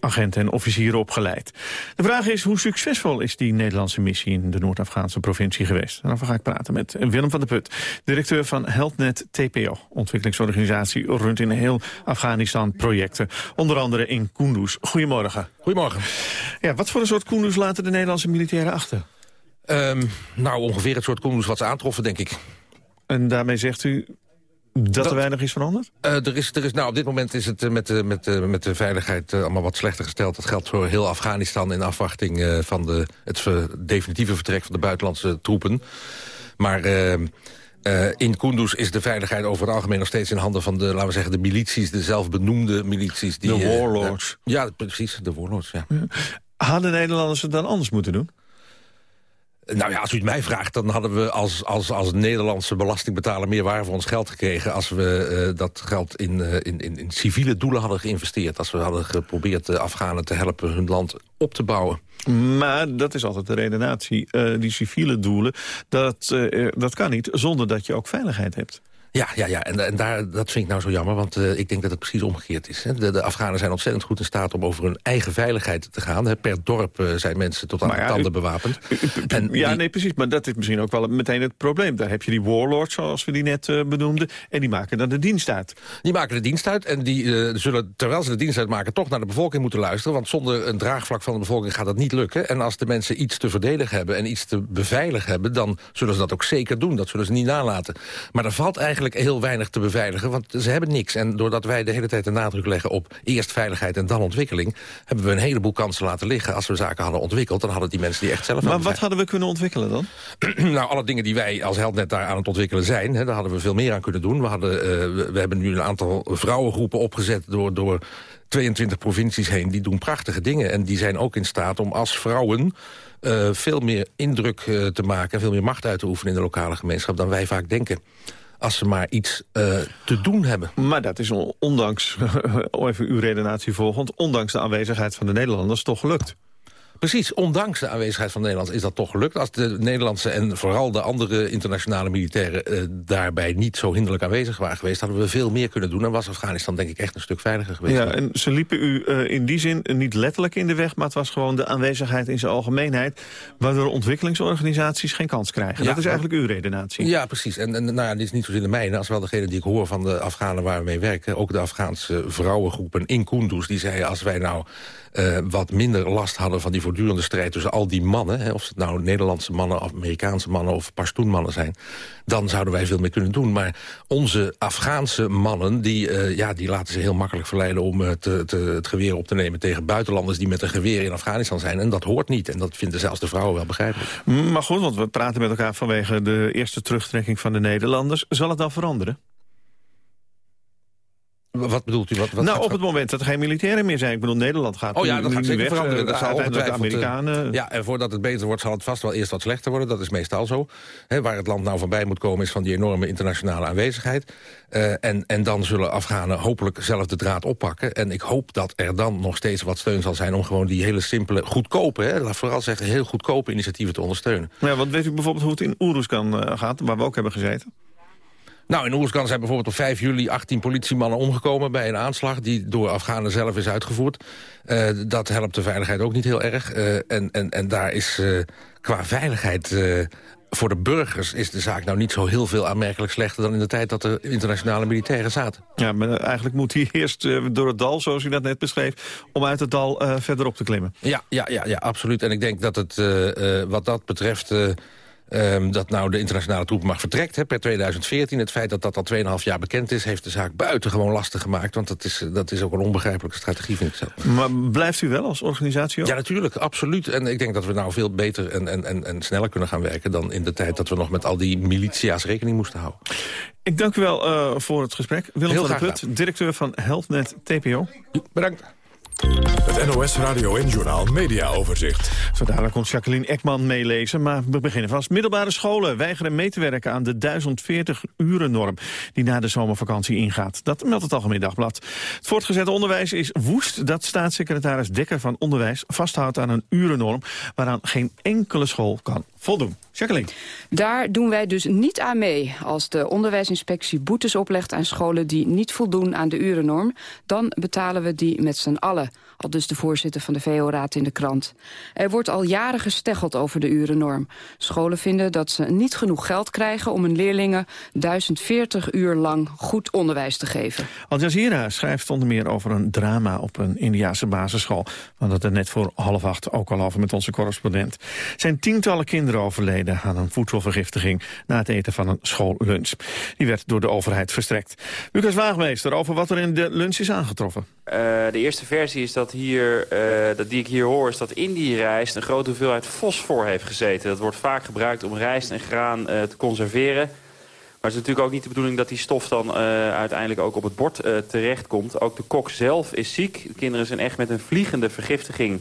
agenten en officieren opgeleid. De vraag is hoe succesvol is die Nederlandse missie in de Noord-Afghaanse provincie geweest? Daarover ga ik praten met Willem van der Put, directeur van HealthNet TPO, ontwikkelingsorganisatie rund in heel Afghanistan projecten, onder andere in Kunduz. Goedemorgen. Goedemorgen. Ja, wat voor een soort Kunduz laten de Nederlandse militairen achter? Um, nou, ongeveer het soort Kunduz wat ze aantroffen, denk ik. En daarmee zegt u dat, er weinig is veranderd? Uh, er is, er is, nou, op dit moment is het uh, met, uh, met, met de veiligheid allemaal wat slechter gesteld. Dat geldt voor heel Afghanistan in afwachting van de, het definitieve vertrek van de buitenlandse troepen. Maar... Ehm, in Kunduz is de veiligheid over het algemeen nog steeds in handen van de, laten we zeggen, de milities, de zelfbenoemde milities. Die, de warlords. ja, precies, de warlords, ja. ja. Hadden Nederlanders het dan anders moeten doen? Nou ja, als u het mij vraagt, dan hadden we als, als, als Nederlandse belastingbetaler meer waar voor ons geld gekregen als we uh, dat geld in, uh, in, in, in, civiele doelen hadden geïnvesteerd. Als we hadden geprobeerd de Afghanen te helpen hun land op te bouwen. Maar dat is altijd de redenatie. Die civiele doelen, dat, dat kan niet zonder dat je ook veiligheid hebt. Ja, ja, ja. En, en daar, dat vind ik nou zo jammer, want uh, ik denk dat het precies omgekeerd is. Hè. De, de, Afghanen zijn ontzettend goed in staat om over hun eigen veiligheid te gaan. Hè. Per dorp uh, zijn mensen tot aan ja, de tanden bewapend. En ja, nee, precies. Maar dat is misschien ook wel meteen het probleem. Daar heb je die warlords, zoals we die net uh, benoemden. En die maken dan de dienst uit. Die maken de dienst uit en die zullen, terwijl ze de dienst uitmaken... toch naar de bevolking moeten luisteren. Want zonder een draagvlak van de bevolking gaat dat niet lukken. En als de mensen iets te verdedigen hebben en iets te beveiligen hebben... dan zullen ze dat ook zeker doen. Dat zullen ze niet nalaten. Maar er valt eigenlijk heel weinig te beveiligen, want ze hebben niks. En doordat wij de hele tijd de nadruk leggen op eerst veiligheid en dan ontwikkeling... hebben we een heleboel kansen laten liggen. Als we zaken hadden ontwikkeld, dan hadden die mensen die echt zelf... Maar wat hadden we kunnen ontwikkelen dan? nou, alle dingen die wij als Heldnet daar aan het ontwikkelen zijn... Hè, daar hadden we veel meer aan kunnen doen. We, hadden, uh, we hebben nu een aantal vrouwengroepen opgezet door... door 22 provincies heen, die doen prachtige dingen. En die zijn ook in staat om als vrouwen uh, veel meer indruk uh, te maken... veel meer macht uit te oefenen in de lokale gemeenschap dan wij vaak denken als ze maar iets uh, te doen hebben. Maar dat is ondanks, even uw redenatie volgend... ondanks de aanwezigheid van de Nederlanders toch gelukt. Precies, ondanks de aanwezigheid van Nederland is dat toch gelukt. Als de Nederlandse en vooral de andere internationale militairen... Uh, daarbij niet zo hinderlijk aanwezig waren geweest... hadden we veel meer kunnen doen. En was Afghanistan denk ik echt een stuk veiliger geweest. Ja, en ze liepen u uh, in die zin niet letterlijk in de weg... maar het was gewoon de aanwezigheid in zijn algemeenheid... waardoor ontwikkelingsorganisaties geen kans krijgen. Ja, dat is eigenlijk uw redenatie. Ja, precies. En, en nou ja, dit is niet zozeer de mijne. Als wel degene die ik hoor van de Afghanen waar we mee werken... ook de Afghaanse vrouwengroepen in Kunduz... die zeiden als wij nou uh, wat minder last hadden van die voortdurende strijd tussen al die mannen... Hè, of het nou Nederlandse mannen, of Amerikaanse mannen of Pashtoenmannen zijn... dan zouden wij veel meer kunnen doen. Maar onze Afghaanse mannen, die, uh, ja, die laten zich heel makkelijk verleiden... om te, het geweer op te nemen tegen buitenlanders die met een geweer in Afghanistan zijn. En dat hoort niet. En dat vinden zelfs de vrouwen wel begrijpelijk. Maar goed, want we praten met elkaar vanwege de eerste terugtrekking van de Nederlanders. Zal het dan veranderen? Wat bedoelt u? Wat, wat nou, op het moment dat er geen militairen meer zijn. Ik bedoel, Nederland gaat Oh ja, dat gaat zeker weg, veranderen. Dat zal de Amerikanen. Ja, en voordat het beter wordt, zal het vast wel eerst wat slechter worden. Dat is meestal zo. He, waar het land nou van bij moet komen, is van die enorme internationale aanwezigheid. Uh, en, en dan zullen Afghanen hopelijk zelf de draad oppakken. En ik hoop dat er dan nog steeds wat steun zal zijn... om gewoon die hele simpele, goedkope, hè, laat vooral zeggen... heel goedkope initiatieven te ondersteunen. Ja, want weet u bijvoorbeeld hoe het in Oeruzkan uh, gaat... waar we ook hebben gezeten? Nou, in Oerskan zijn bijvoorbeeld op 5 juli 18 politiemannen omgekomen... bij een aanslag die door Afghanen zelf is uitgevoerd. Uh, dat helpt de veiligheid ook niet heel erg. Uh, en, en, en daar is uh, qua veiligheid... voor de burgers is de zaak nou niet zo heel veel aanmerkelijk slechter... dan in de tijd dat er internationale militairen zaten. Ja, maar eigenlijk moet hij eerst door het dal, zoals u dat net beschreef... om uit het dal verder op te klimmen. Ja, ja, ja, ja, absoluut. En ik denk dat het wat dat betreft... Um, dat nou de internationale troepenmacht vertrekt hè, per 2014. Het feit dat dat al 2,5 jaar bekend is... heeft de zaak buitengewoon lastig gemaakt. Want dat is, dat is ook een onbegrijpelijke strategie, vind ik zelf. Maar blijft u wel als organisatie ook? Ja, natuurlijk, absoluut. En ik denk dat we nou veel beter en, en, en, en sneller kunnen gaan werken... dan in de tijd dat we nog met al die militia's rekening moesten houden. Ik dank u wel uh, voor het gesprek. Willem van der Put, directeur van HealthNet TPO. Bedankt. Het NOS Radio en Journal Media Overzicht. Zo dadelijk komt Jacqueline Ekman meelezen, maar we beginnen vast. Middelbare scholen weigeren mee te werken aan de 1040-uren-norm... die na de zomervakantie ingaat. Dat meldt het Algemeen Dagblad. Het voortgezet onderwijs is woest dat staatssecretaris Dekker van Onderwijs... vasthoudt aan een urennorm waaraan geen enkele school kan voldoen. Jacqueline. Daar doen wij dus niet aan mee. Als de onderwijsinspectie boetes oplegt aan scholen die niet voldoen aan de urennorm... dan betalen we die met z'n allen. Al dus de voorzitter van de VO-raad in de krant. Er wordt al jaren gesteggeld over de urennorm. Scholen vinden dat ze niet genoeg geld krijgen om hun leerlingen 1040 uur lang goed onderwijs te geven. Al Jazeera schrijft onder meer over een drama op een Indiase basisschool. We hadden het er net voor half acht ook al over met onze correspondent. Er zijn tientallen kinderen overleden aan een voedselvergiftiging na het eten van een schoollunch. Die werd door de overheid verstrekt. Lucas Waagmeester over wat er in de lunch is aangetroffen. Uh, de eerste versie is dat hier, uh, dat die ik hier hoor, is dat in die rijst een grote hoeveelheid fosfor heeft gezeten. Dat wordt vaak gebruikt om rijst en graan uh, te conserveren. Maar het is natuurlijk ook niet de bedoeling dat die stof dan uiteindelijk ook op het bord terechtkomt. Ook de kok zelf is ziek. De kinderen zijn echt met een vliegende vergiftiging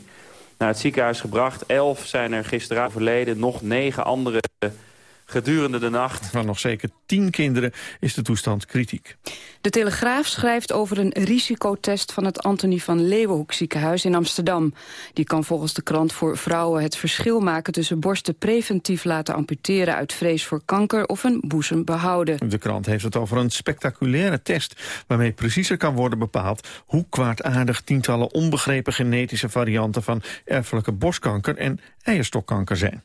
naar het ziekenhuis gebracht. Elf zijn er gisteren overleden, nog negen andere gedurende de nacht. Van nog zeker tien kinderen is de toestand kritiek. De Telegraaf schrijft over een risicotest van het Antonie van Leeuwenhoek ziekenhuis in Amsterdam. Die kan volgens de krant voor vrouwen het verschil maken tussen borsten preventief laten amputeren uit vrees voor kanker of een boezem behouden. De krant heeft het over een spectaculaire test waarmee preciezer kan worden bepaald hoe kwaadaardig tientallen onbegrepen genetische varianten van erfelijke borstkanker en eierstokkanker zijn.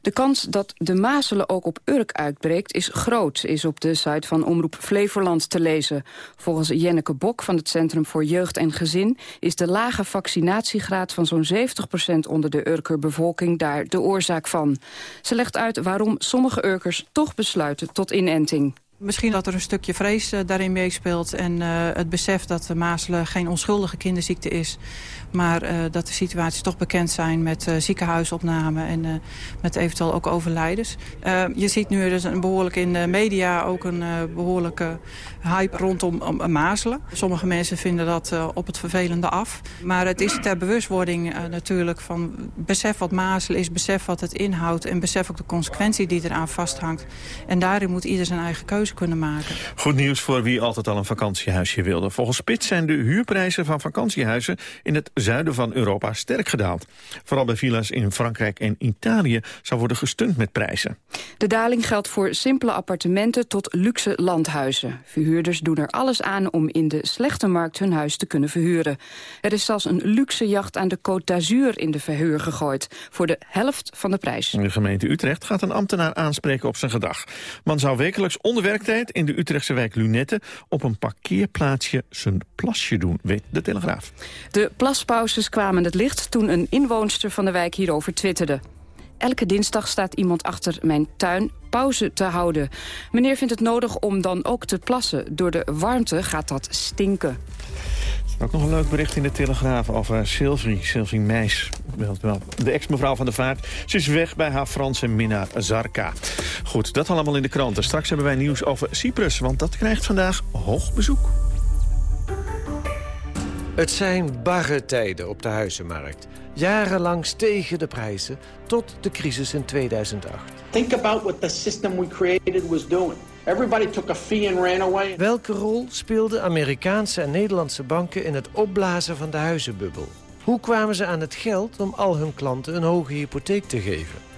De kans dat de mazelen ook op Urk uitbreekt is groot, is op de site van Omroep Flevoland te lezen. Volgens Jenneke Bok van het Centrum voor Jeugd en Gezin is de lage vaccinatiegraad van zo'n 70% onder de Urker bevolking daar de oorzaak van. Ze legt uit waarom sommige Urkers toch besluiten tot inenting. Misschien dat er een stukje vrees uh, daarin meespeelt en uh, het besef dat de mazelen geen onschuldige kinderziekte is. Maar uh, dat de situaties toch bekend zijn met ziekenhuisopname en met eventueel ook overlijdens. je ziet nu dus een behoorlijk in de media ook een behoorlijke hype rondom mazelen. Sommige mensen vinden dat op het vervelende af. Maar het is ter bewustwording natuurlijk van besef wat mazelen is, besef wat het inhoudt en besef ook de consequentie die eraan vasthangt. En daarin moet ieder zijn eigen keuze kunnen maken. Goed nieuws voor wie altijd al een vakantiehuisje wilde. Volgens Spits zijn de huurprijzen van vakantiehuizen in het zuiden van Europa sterk gedaald. Vooral bij villa's in Frankrijk en Italië zou worden gestund met prijzen. De daling geldt voor simpele appartementen tot luxe landhuizen. Verhuurders doen er alles aan om in de slechte markt hun huis te kunnen verhuren. Er is zelfs een luxe jacht aan de Côte d'Azur in de verhuur gegooid. Voor de helft van de prijs. De gemeente Utrecht gaat een ambtenaar aanspreken op zijn gedag. Man zou wekelijks onderwerp werktijd in de Utrechtse wijk Lunette... op een parkeerplaatsje zijn plasje doen, weet de Telegraaf. De plaspauzes kwamen het licht toen een inwoonster van de wijk hierover twitterde. Elke dinsdag staat iemand achter mijn tuin pauze te houden. Meneer vindt het nodig om dan ook te plassen. Door de warmte gaat dat stinken. Ook nog een leuk bericht in de Telegraaf over Sylvie, Sylvie Meis. Wel, de ex-mevrouw van de Vaart. Ze is weg bij haar Franse minnaar Zarka. Goed, dat allemaal in de kranten. Straks hebben wij nieuws over Cyprus, want dat krijgt vandaag hoog bezoek. Het zijn barre tijden op de huizenmarkt. Jarenlang stegen de prijzen tot de crisis in 2008. Think about what the system we created was doing. Everybody took a fee and ran away. Welke rol speelden Amerikaanse en Nederlandse banken in het opblazen van de huizenbubbel? Hoe kwamen ze aan het geld om al hun klanten een hoge hypotheek te geven?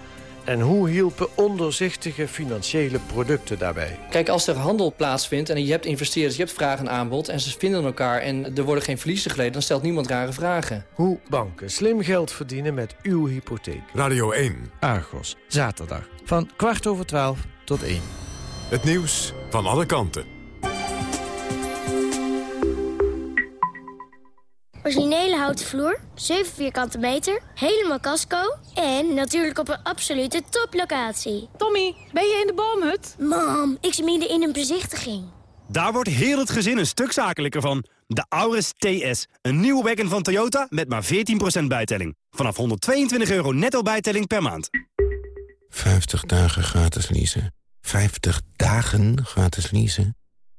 En hoe hielpen onderzichtige financiële producten daarbij? Kijk, als er handel plaatsvindt en je hebt investeerders, je hebt vraag en aanbod... en ze vinden elkaar en er worden geen verliezen geleden... dan stelt niemand rare vragen. Hoe banken slim geld verdienen met uw hypotheek. Radio 1. Argos, zaterdag. Van kwart over twaalf tot één. Het nieuws van alle kanten. Originele houten vloer, 7 vierkante meter, helemaal casco... en natuurlijk op een absolute toplocatie. Tommy, ben je in de boomhut? Mam, ik zit midden in een bezichtiging. Daar wordt heel het gezin een stuk zakelijker van. De Auris TS, een nieuwe wagon van Toyota met maar 14% bijtelling. Vanaf 122 euro netto bijtelling per maand. 50 dagen gratis leasen. 50 dagen gratis leasen.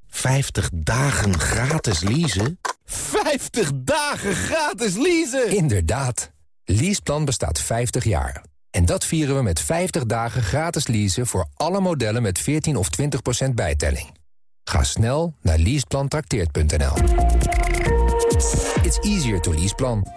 50 dagen gratis leasen. 50 dagen gratis leasen! Inderdaad. Leaseplan bestaat 50 jaar. En dat vieren we met 50 dagen gratis leasen voor alle modellen met 14 of 20% bijtelling. Ga snel naar leaseplantrakteert.nl. It's easier to leaseplan.